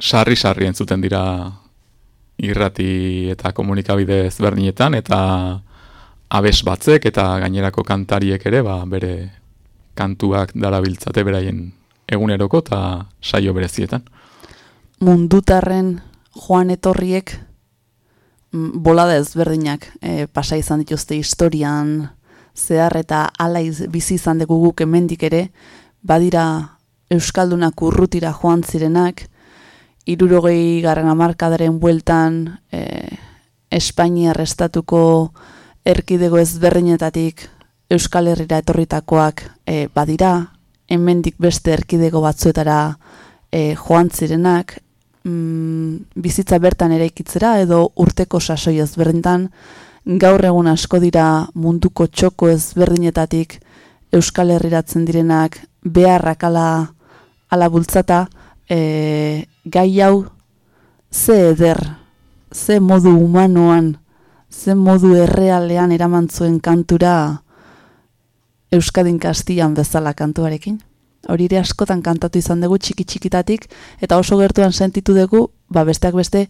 sarri-sarri entzuten dira irrati eta komunikabide ezberdinetan, eta abes batzek eta gainerako kantariek ere, ba, bere kantuak darabiltzate beraien eguneroko eta saio berezietan. Mundutarren joan etorriek mm, bolada ezberdinak e, pasa izan dituzte historian zehar eta ala bizi izan dugu guk hemendik ere badira Euskaldunak urrutira joan zirenak irurogei garren amarkadaren bueltan e, Espainia arrestatuko erkidego ezberdinetatik Euskal Herrira etorritakoak e, badira, hemendik beste erkidego batzuetara e, joan zirenak, mm, bizitza bertan ere ikitzera edo urteko sasoi ezberdintan, gaur egun asko dira munduko txoko ezberdinetatik Euskal Herriratzen direnak beharrak ala, ala bultzata, e, gai hau ze eder, ze modu humanoan, ze modu errealean eraman zuen kantura Euskadin Kastian bezala kantuarekin. Hori ere askotan kantatu izan dugu txiki txikitatik eta oso gertuan sentitu dugu, ba besteak beste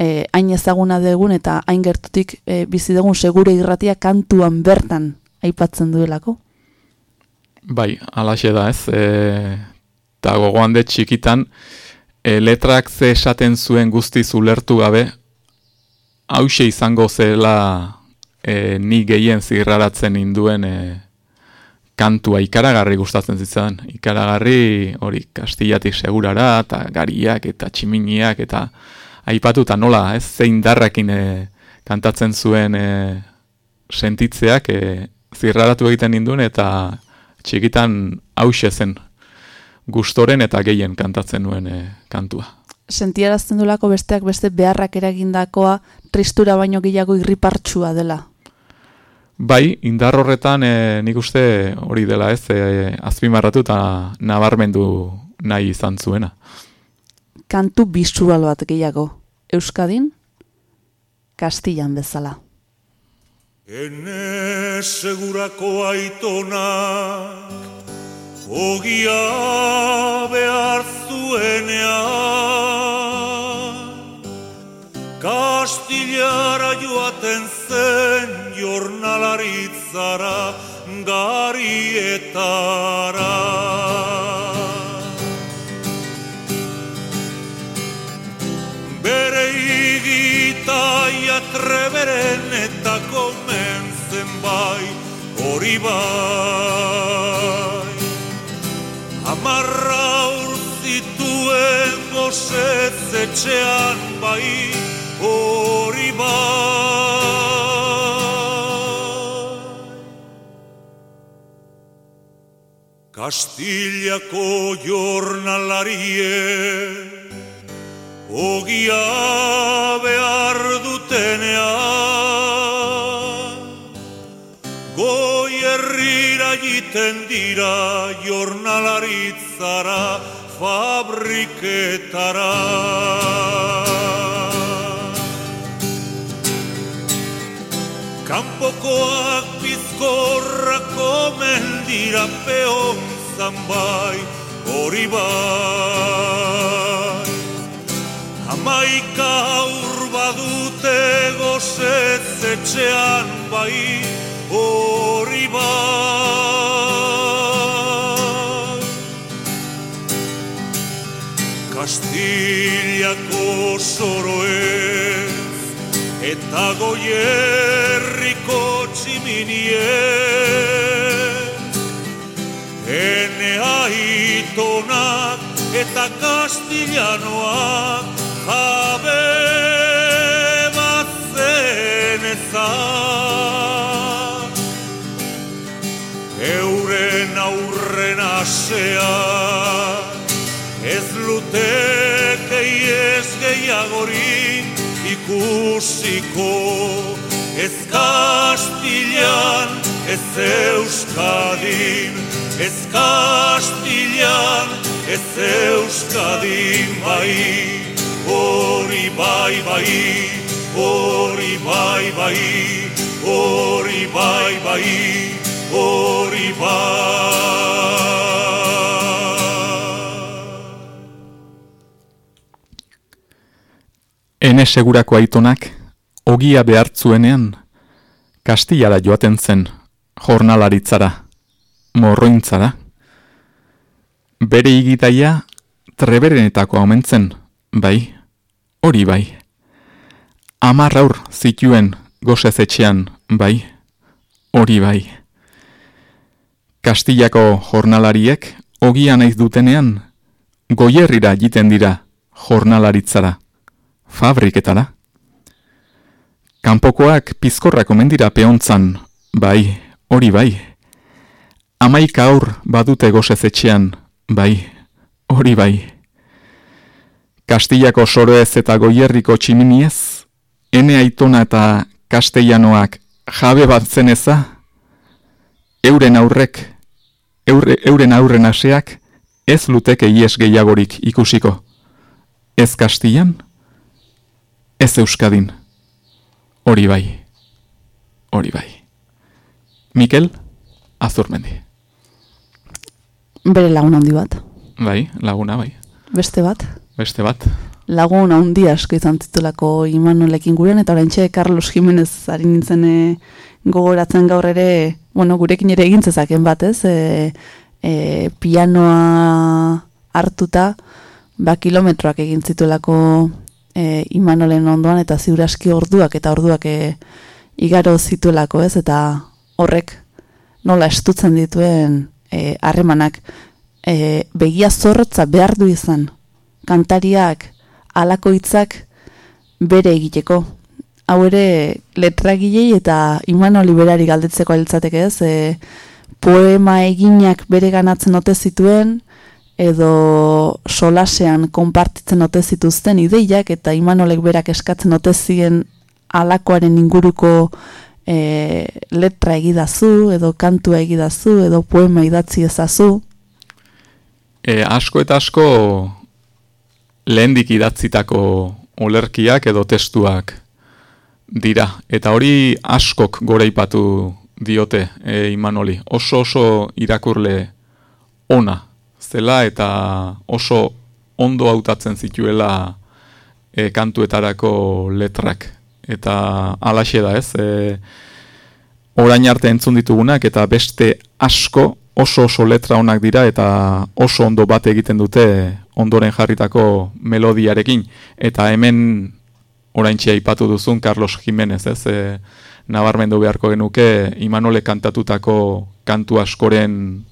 e, hain ezaguna dugun eta hain gertutik e, bizi dugun segure irratia kantuan bertan aipatzen duelako. Bai, alaxe da ez. E, eta gogoan de txikitan, e, letrak ze esaten zuen guzti zulertu gabe, hause izango zela e, ni gehien zirraratzen induen e, kantua ikaragarri gustatzen zitzan. Ikaragarri hori kastillatik segurara eta gariak eta tximiniak eta aipatu eta nola ez zein darrakin e, kantatzen zuen e, sentitzeak e, zirraratu egiten induen eta txikitan hause zen gustoren eta gehien kantatzen nuen e, kantua sentiarazten dulako besteak beste beharrak eragindakoa tristura baino gehiago irripartsua dela. Bai, indar horretan e, nik uste hori dela ez, e, azpimarratu eta nabarmendu nahi izan zuena. Kantu bisual bat gehiago, Euskadin, Kastillan bezala. Ene segurako aitonak ogia behar zuenean. Kastilara joaten zen jornalaritzara garietara Bere igitaia treberen eta komentzen bai hori bai Amarra urzituen gozetz etxean bai hori bai. Kastillako jornalarie ogia behar dutenean goi herrira egiten dira jornalaritzara fabriketara. Kampokoak bizkorrak omen dira peon bai, hori bai. Amaika aur badute gozez etxean bai hori bai. Kastiliako zoroez eta goierriko tximiniez Ene aitonak eta kastilianoak jabe bat zenezan Euren aurren asea ez luteke iez gehiagorik ikusiko Ez Kastilian, ez Euskadin, ez Kastilian, ez Euskadin bai, hori bai bai, hori bai bai, hori bai bai, hori bai. Ene segurako aitonak, ogia behartzuenean, Kastilara joaten zen, jornalaritzara, morrointzara. Bere igitaia, treberenetako omentzen, bai, hori bai. Amar aur zituen gozez etxean, bai, hori bai. Kastillako jornalariek, ogia naiz dutenean, goierrira jiten dira, jornalaritzara, fabriketara. Kanpokoak pizkorrak omen dira peontzan, bai, hori bai. Amaika aur badute gozez etxean, bai, hori bai. Kastillako soroez eta goierriko tximiniez, ene aitona eta kastellanoak jabe bat zeneza, euren aurrek, eure, euren aurren aseak, ez luteke ies gehiagorik ikusiko. Ez Kastillan, ez Euskadin. Hori bai. Hori bai. Mikel Azurmendi. Bere lagun handi bat. Bai, laguna bai. Beste bat. Beste bat. Lagun handi asko izan zitulako Imanolekin guren, eta oraintxe Carlos Jimenez ari nintzen e, gogoratzen gaur ere, bueno, gurekin ere egin zezaken bat, ez? E, e, pianoa hartuta, ba kilometroak egin zituelako e, Imanolen ondoan, eta ziuraski orduak eta orduak e, igaro zituelako, ez? Eta horrek nola estutzen dituen e, harremanak e, begia zorrotza behar du izan kantariak alako hitzak bere egiteko hau ere letragilei eta Imanol berari galdetzeko altzateke ez e, poema eginak bere ganatzen ote zituen edo solasean konpartitzen ote zituzten ideiak eta Imanolek berak eskatzen ote zien alakoaren inguruko e, letra egidazu, edo kantua egidazu, edo poema idatzi ezazu. E, asko eta asko lehendik idatzitako olerkiak edo testuak dira. Eta hori askok goreipatu diote e, Imanoli. Oso oso irakurle ona zela eta oso ondo hautatzen zituela e, kantuetarako letrak. Eta alaxe da ez, e, orain arte entzun ditugunak eta beste asko oso oso letra onak dira eta oso ondo bat egiten dute ondoren jarritako melodiarekin. Eta hemen oraintxe aipatu duzun Carlos Jimenez, ez? E, nabarmendu beharko genuke Imanole kantatutako kantu askoren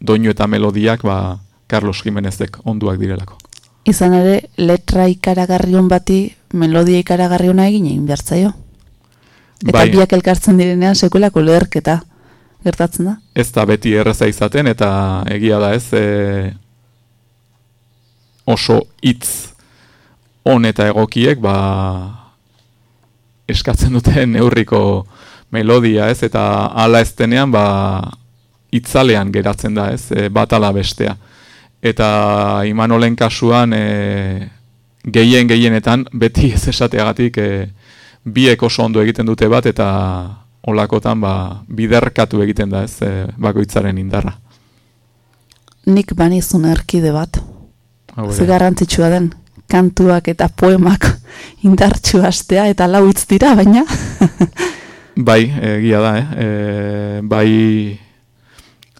doinu eta melodiak ba Carlos Jimenezek onduak direlako. Izan ere, letra ikaragarrion bati melodia ikaragarriona egin egin behartzaio. Eta Bai. biak elkartzen direnean sekulako leherketa gertatzen da. Ez da beti erreza izaten eta egia da ez e, oso hitz on eta egokiek ba eskatzen dute neurriko melodia ez eta hala ez denean ba itzalean geratzen da ez e, bat ala bestea eta Imanolen kasuan e, gehien gehienetan beti ez esateagatik e, biek oso ondo egiten dute bat eta olakotan ba, biderkatu egiten da ez e, bakoitzaren indarra. Nik banizun erkide bat. Ere. Ze garrantzitsua den kantuak eta poemak indartxu astea eta lau hitz dira, baina Bai, egia da, eh? E, bai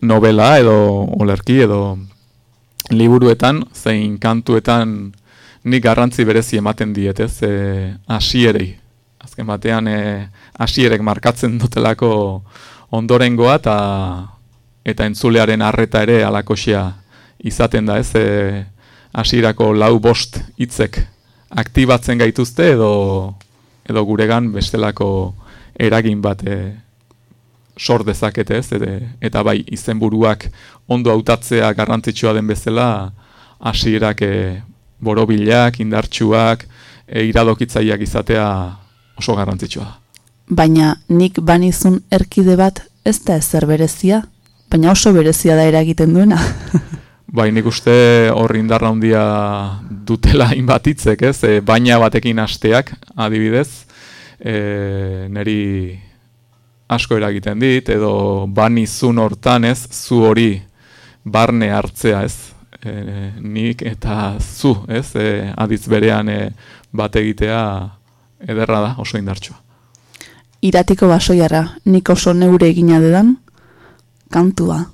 novela edo olerki edo liburuetan, zein kantuetan nik garrantzi berezi ematen diet, ez? E, asierei. Azken batean, e, asierek markatzen dutelako ondorengoa eta eta entzulearen harreta ere alakosia izaten da, ez? E, asierako lau bost hitzek aktibatzen gaituzte edo edo guregan bestelako eragin bat e, sor dezakete ez, eta bai izenburuak ondo hautatzea garrantzitsua den bezala, hasierak e, borobilak, indartsuak, e, iradokitzaileak izatea oso garrantzitsua. Baina nik banizun erkide bat ez da ezer berezia, baina oso berezia da eragiten duena. bai, nik uste hor indarra handia dutela inbatitzek, ez? E, baina batekin hasteak, adibidez, e, neri asko eragiten dit, edo bani zun hortan ez, zu hori barne hartzea ez, e, nik eta zu ez, e, aditz berean e, bat egitea ederra da, oso indartsua. Iratiko basoiara, nik oso neure egina dedan, kantua.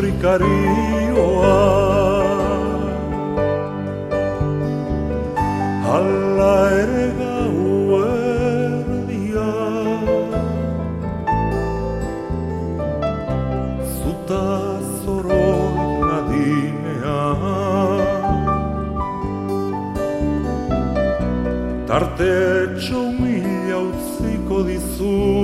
Zure sofrikarioa Hala ere gau erdia Zuta zoro nadinean Tarte txomila utziko dizut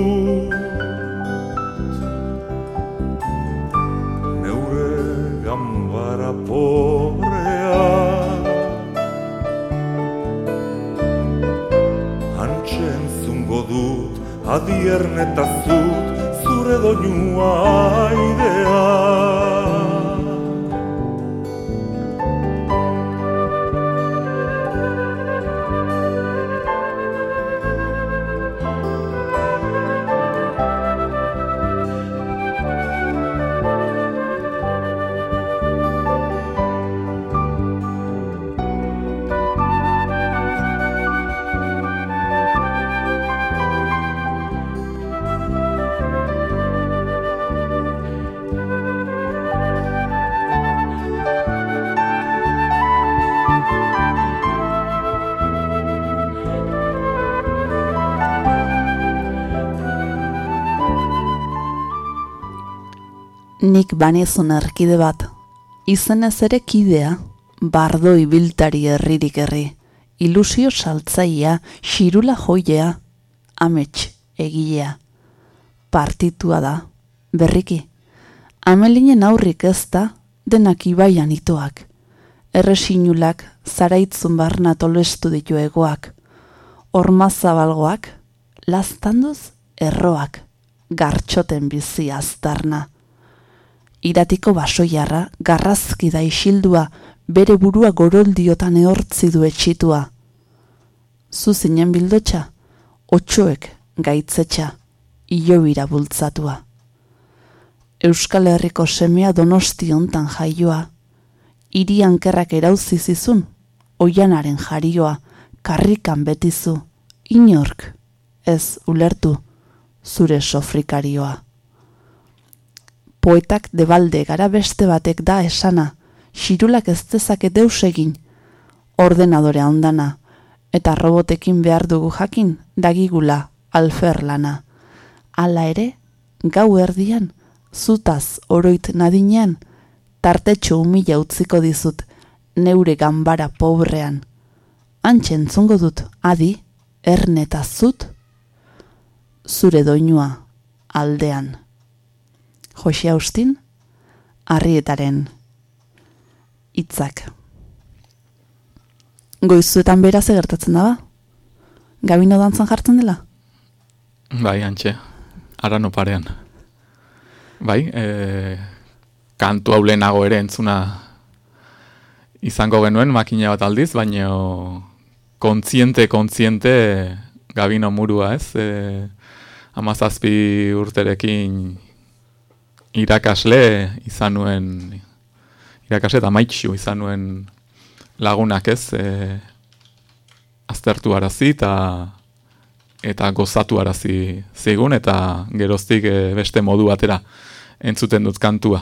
dut adiern eta zut Zure doinua aidea Nik banezun erkide bat, izenez ere kidea, bardo ibiltari herririk herri, ilusio saltzaia, xirula joia, amets egilea. Partitua da, berriki. Amelinen aurrik ez da, denak ibaian itoak. Erresinulak, zaraitzun barna tolestu ditu egoak. Ormazabalgoak, lastanduz erroak, gartxoten bizi aztarna iratiko basoiarra, garrazki da isildua, bere burua goroldiotan ehortzi du etxitua. Zu zinen bildotxa, otxoek gaitzetxa, ilobira bultzatua. Euskal Herriko semea donosti hontan jaioa, irian kerrak erauzi zizun, oianaren jarioa, karrikan betizu, inork, ez ulertu, zure sofrikarioa poetak debalde gara beste batek da esana, xirulak ez dezake deus egin, ordenadorea ondana, eta robotekin behar dugu jakin, dagigula, alfer lana. Hala ere, gau erdian, zutaz oroit nadinean, tartetxo humila utziko dizut, neure ganbara pobrean. Antxen zungo dut, adi, erneta zut, zure doinua aldean. Jose Austin, arrietaren hitzak. Goizuetan bera ze gertatzen da ba? Gabino dantzan jartzen dela? Bai, antxe, ara no parean. Bai, e, kantu hau lehenago ere entzuna izango genuen makina bat aldiz, baina kontziente, kontziente gabino murua ez, e, amazazpi urterekin irakasle izan nuen irakasle eta maitxu izan nuen lagunak ez e, aztertu arazi eta eta gozatu arazi zigun eta geroztik e, beste modu batera entzuten dut kantua.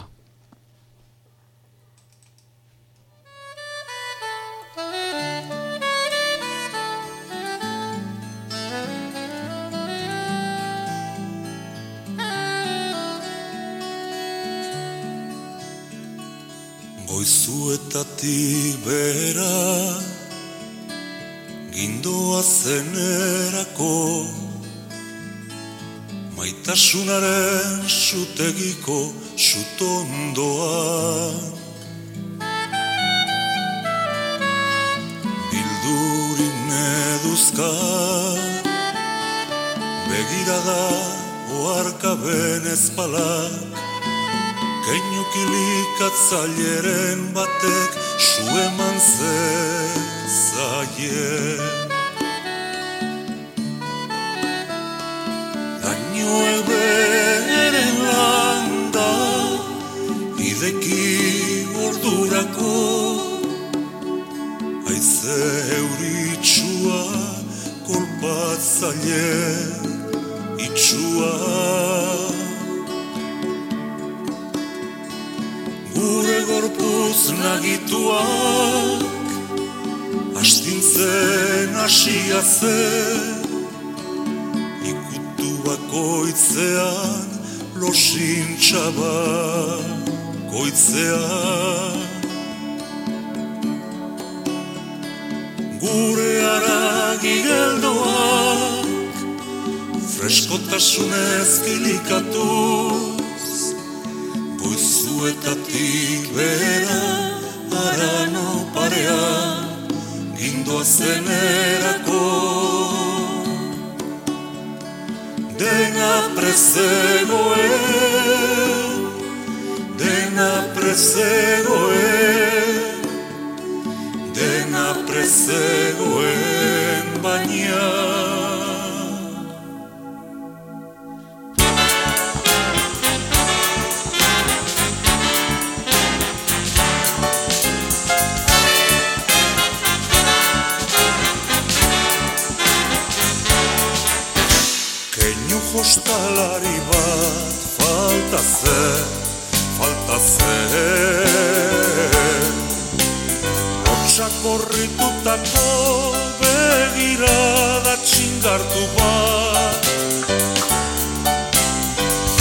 Goizuetatik bera Gindoa zenerako. Maitasunaren sutegiko sutondoa. Bildurin eduzka Begirada oarkaben ezpalak Keinukilik atzaieren batek su eman zezaien Daino eberen landa ideki ordurako. Aize euritsua kolpatzaile itxua. Gure gorpuz nagituak Astintzen asia zen Ikutu bakoitzean losin txaba koitzean Gure aragi geldoak Freskotasunez kilikatuz Goizuetatik bera Arano parean Gindoa zenerako Dena prezegoen Dena prezegoen Dena prezegoen baina jostalari bat falta zen, falta zen Hotxak horritutako begirada txingartu bat.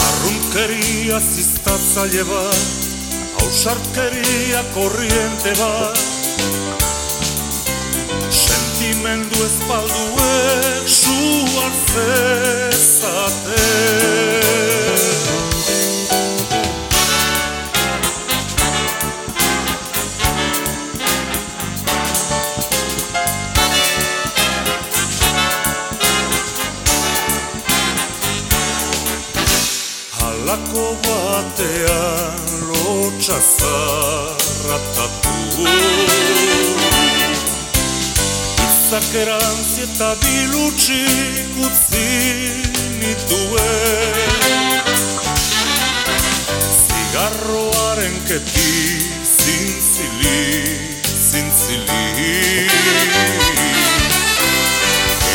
Arrunkeria ziztatzaile bat, hausarkeria korriente bat Sentimendu espalduek suar zezate Halako batean lotxa zarratatu Itzak erantzi eta bilutxik utzi nituen Zigarroaren keti zintzili, zintzili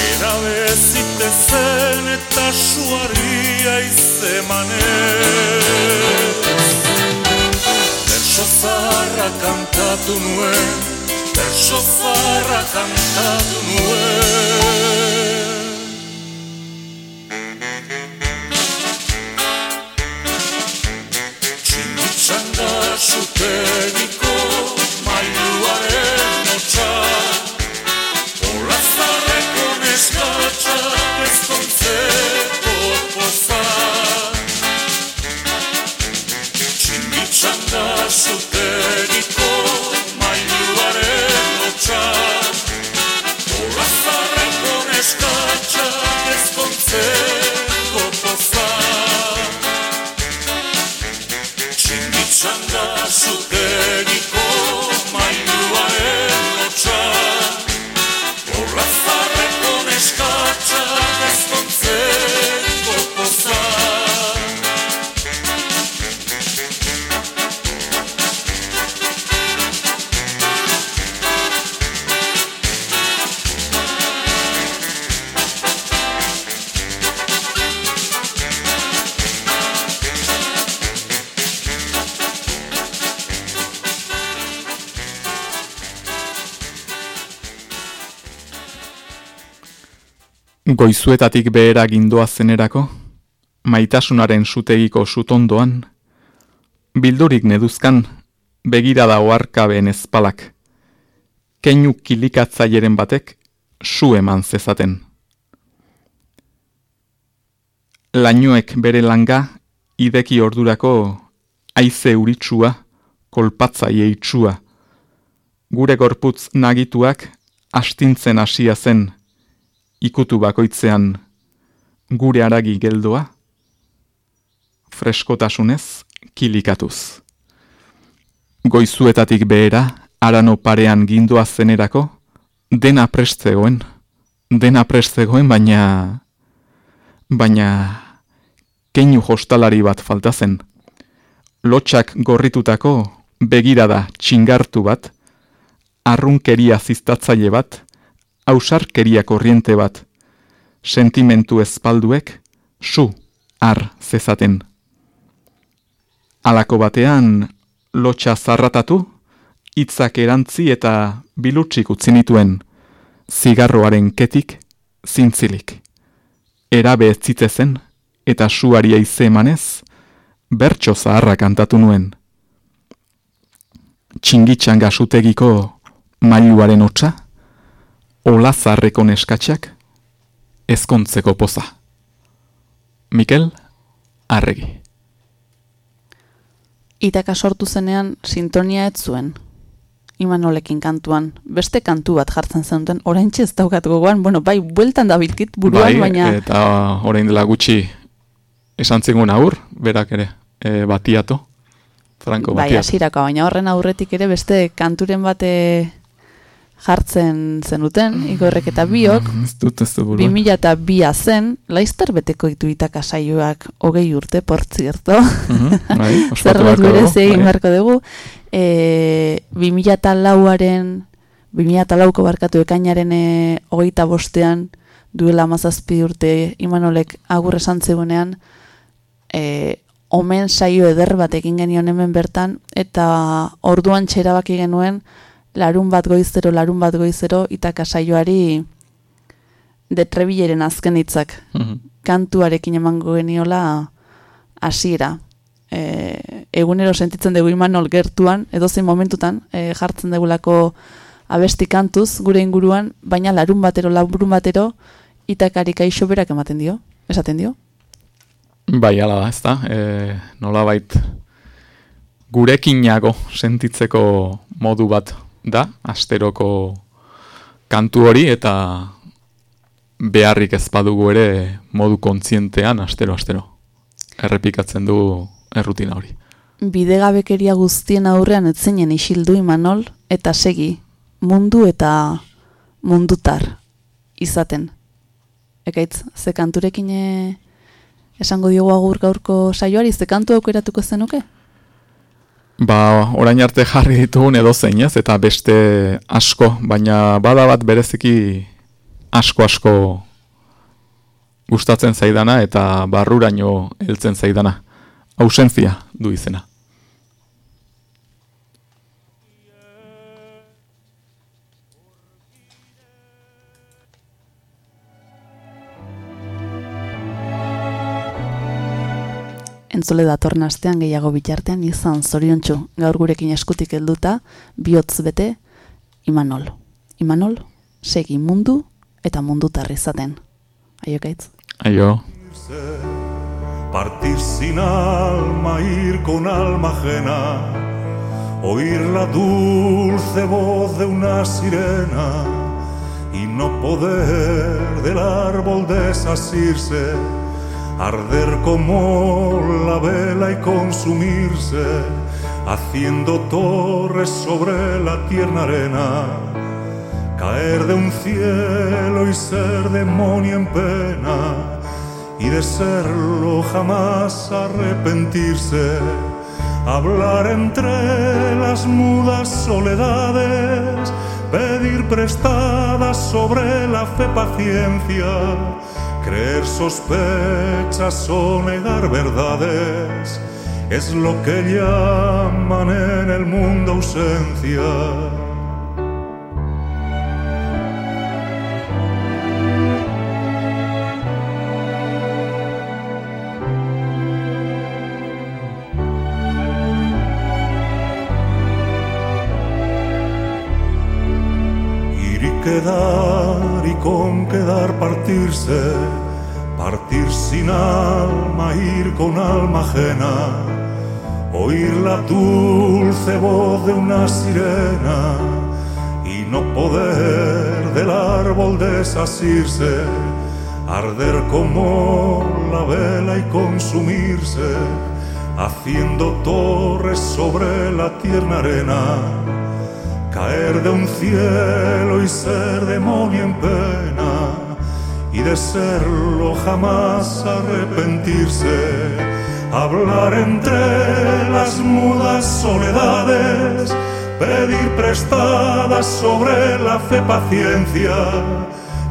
Erabezite zen eta suaria izemanez Berso zarra kantatu nuen, berso zarra kantatu nuen Txinditxanga Goizuetatik behera gindoa zenerako, maitasunaren sutegiko sutondoan, bildurik neduzkan, begirada oarkabeen ezpalak, keinu kilikatzaileren batek su eman zezaten. Lainoek bere langa, ideki ordurako aize uritsua, kolpatzaile itxua, gure gorputz nagituak astintzen hasia zen, ikutu bakoitzean gure aragi geldoa, freskotasunez kilikatuz. Goizuetatik behera, arano parean gindoa zenerako, dena prestzegoen, dena prestzegoen, baina, baina, keinu jostalari bat falta zen. Lotxak gorritutako begirada txingartu bat, arrunkeria ziztatzaile bat, ausarkeria korriente bat, sentimentu ezpalduek, su, ar zezaten. Alako batean, lotxa zarratatu, hitzak erantzi eta bilutsik utzi nituen, zigarroaren ketik, zintzilik. Erabe ez zitezen, eta suaria izemanez, bertso zaharra kantatu nuen. Txingitxan gasutegiko mailuaren hotza, olazarreko neskatxak, ezkontzeko poza. Mikel, arregi. Itaka sortu zenean sintonia ez zuen. Imanolekin kantuan, beste kantu bat jartzen zenuten, orain ez daukat gogoan, bueno, bai, bueltan da bilkit buruan, bai, baina... eta orain dela gutxi esan zingun aur, berak ere, e, batiato, Franco bai, batiato. hasierako, baina horren aurretik ere beste kanturen bate jartzen zenuten, igorrek eta biok, Mm, Ez dut, ez dut buruan. 2000 eta bia zen, laizter beteko ditu itaka saioak hogei urte, portzierto. Mhm, bai, ospatu zerbait berez egin bai. beharko dugu. E, 2000 eta lauaren, 2000 eta lauko barkatu ekainaren e, hogeita bostean, duela mazazpi urte Imanolek agur esan zegunean, e, omen saio eder bat egin genion hemen bertan, eta orduan txerabaki genuen, larun bat goizero, larun bat goizero, itaka saioari detrebileren azken hitzak Mhm. kantuarekin emango geniola hasiera. E, egunero sentitzen dugu Imanol gertuan, edozein momentutan e, jartzen dugulako abesti kantuz gure inguruan, baina larun batero, larun batero, itakari kaixo berak ematen dio, esaten dio. Bai, ala da, ez da. E, nola bait, gurekinago sentitzeko modu bat da, asteroko kantu hori, eta beharrik ez badugu ere modu kontzientean, astero-astero. Errepikatzen du errutina hori. Bidegabekeria guztien aurrean etzinen isildu Imanol, eta segi, mundu eta mundutar izaten. Ekaitz, ze kanturekin e, esango diogu agur gaurko saioari, ze kantu aukeratuko zenuke? Ba, orain arte jarri ditugun edo ez, eta beste asko, baina bada bat bereziki asko-asko gustatzen zaidana eta barruraino heltzen zaidana. Ausentzia du izena. Entzule datorren astean gehiago bitartean izan zoriontsu gaur gurekin eskutik helduta bihotz bete Imanol. Imanol, segi mundu eta mundutar izaten. Aiokaitz. Aio. Partir sin alma, ir con alma ajena, oír la dulce voz de una sirena y no poder del árbol desasirse, arder como la vela y consumirse, haciendo torres sobre la tierna arena, caer de un cielo y ser demonio en pena y de serlo jamás arrepentirse. Hablar entre las mudas soledades, pedir prestadas sobre la fe paciencia, creer sospechas o negar verdades, es lo que llaman en el mundo ausencia. Y quedar y con quedar partirse, partir sin alma, ir con alma ajena, oír la dulce voz de una sirena y no poder del árbol desasirse, arder como la vela y consumirse, haciendo torres sobre la tierna arena caer de un cielo y ser demonio en pena y de serlo jamás arrepentirse, hablar entre las mudas soledades, pedir prestadas sobre la fe paciencia,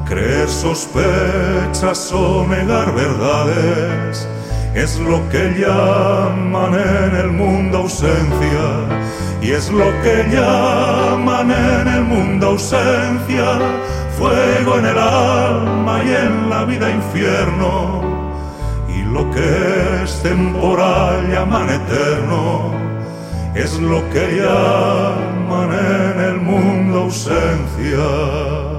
creer sospechas o negar verdades, es lo que llaman en el mundo ausencia, y es lo que llaman en el mundo ausencia, fuego en el alma y en la vida infierno. Lo que es temporal llaman eterno, es lo que llaman en el mundo ausencia.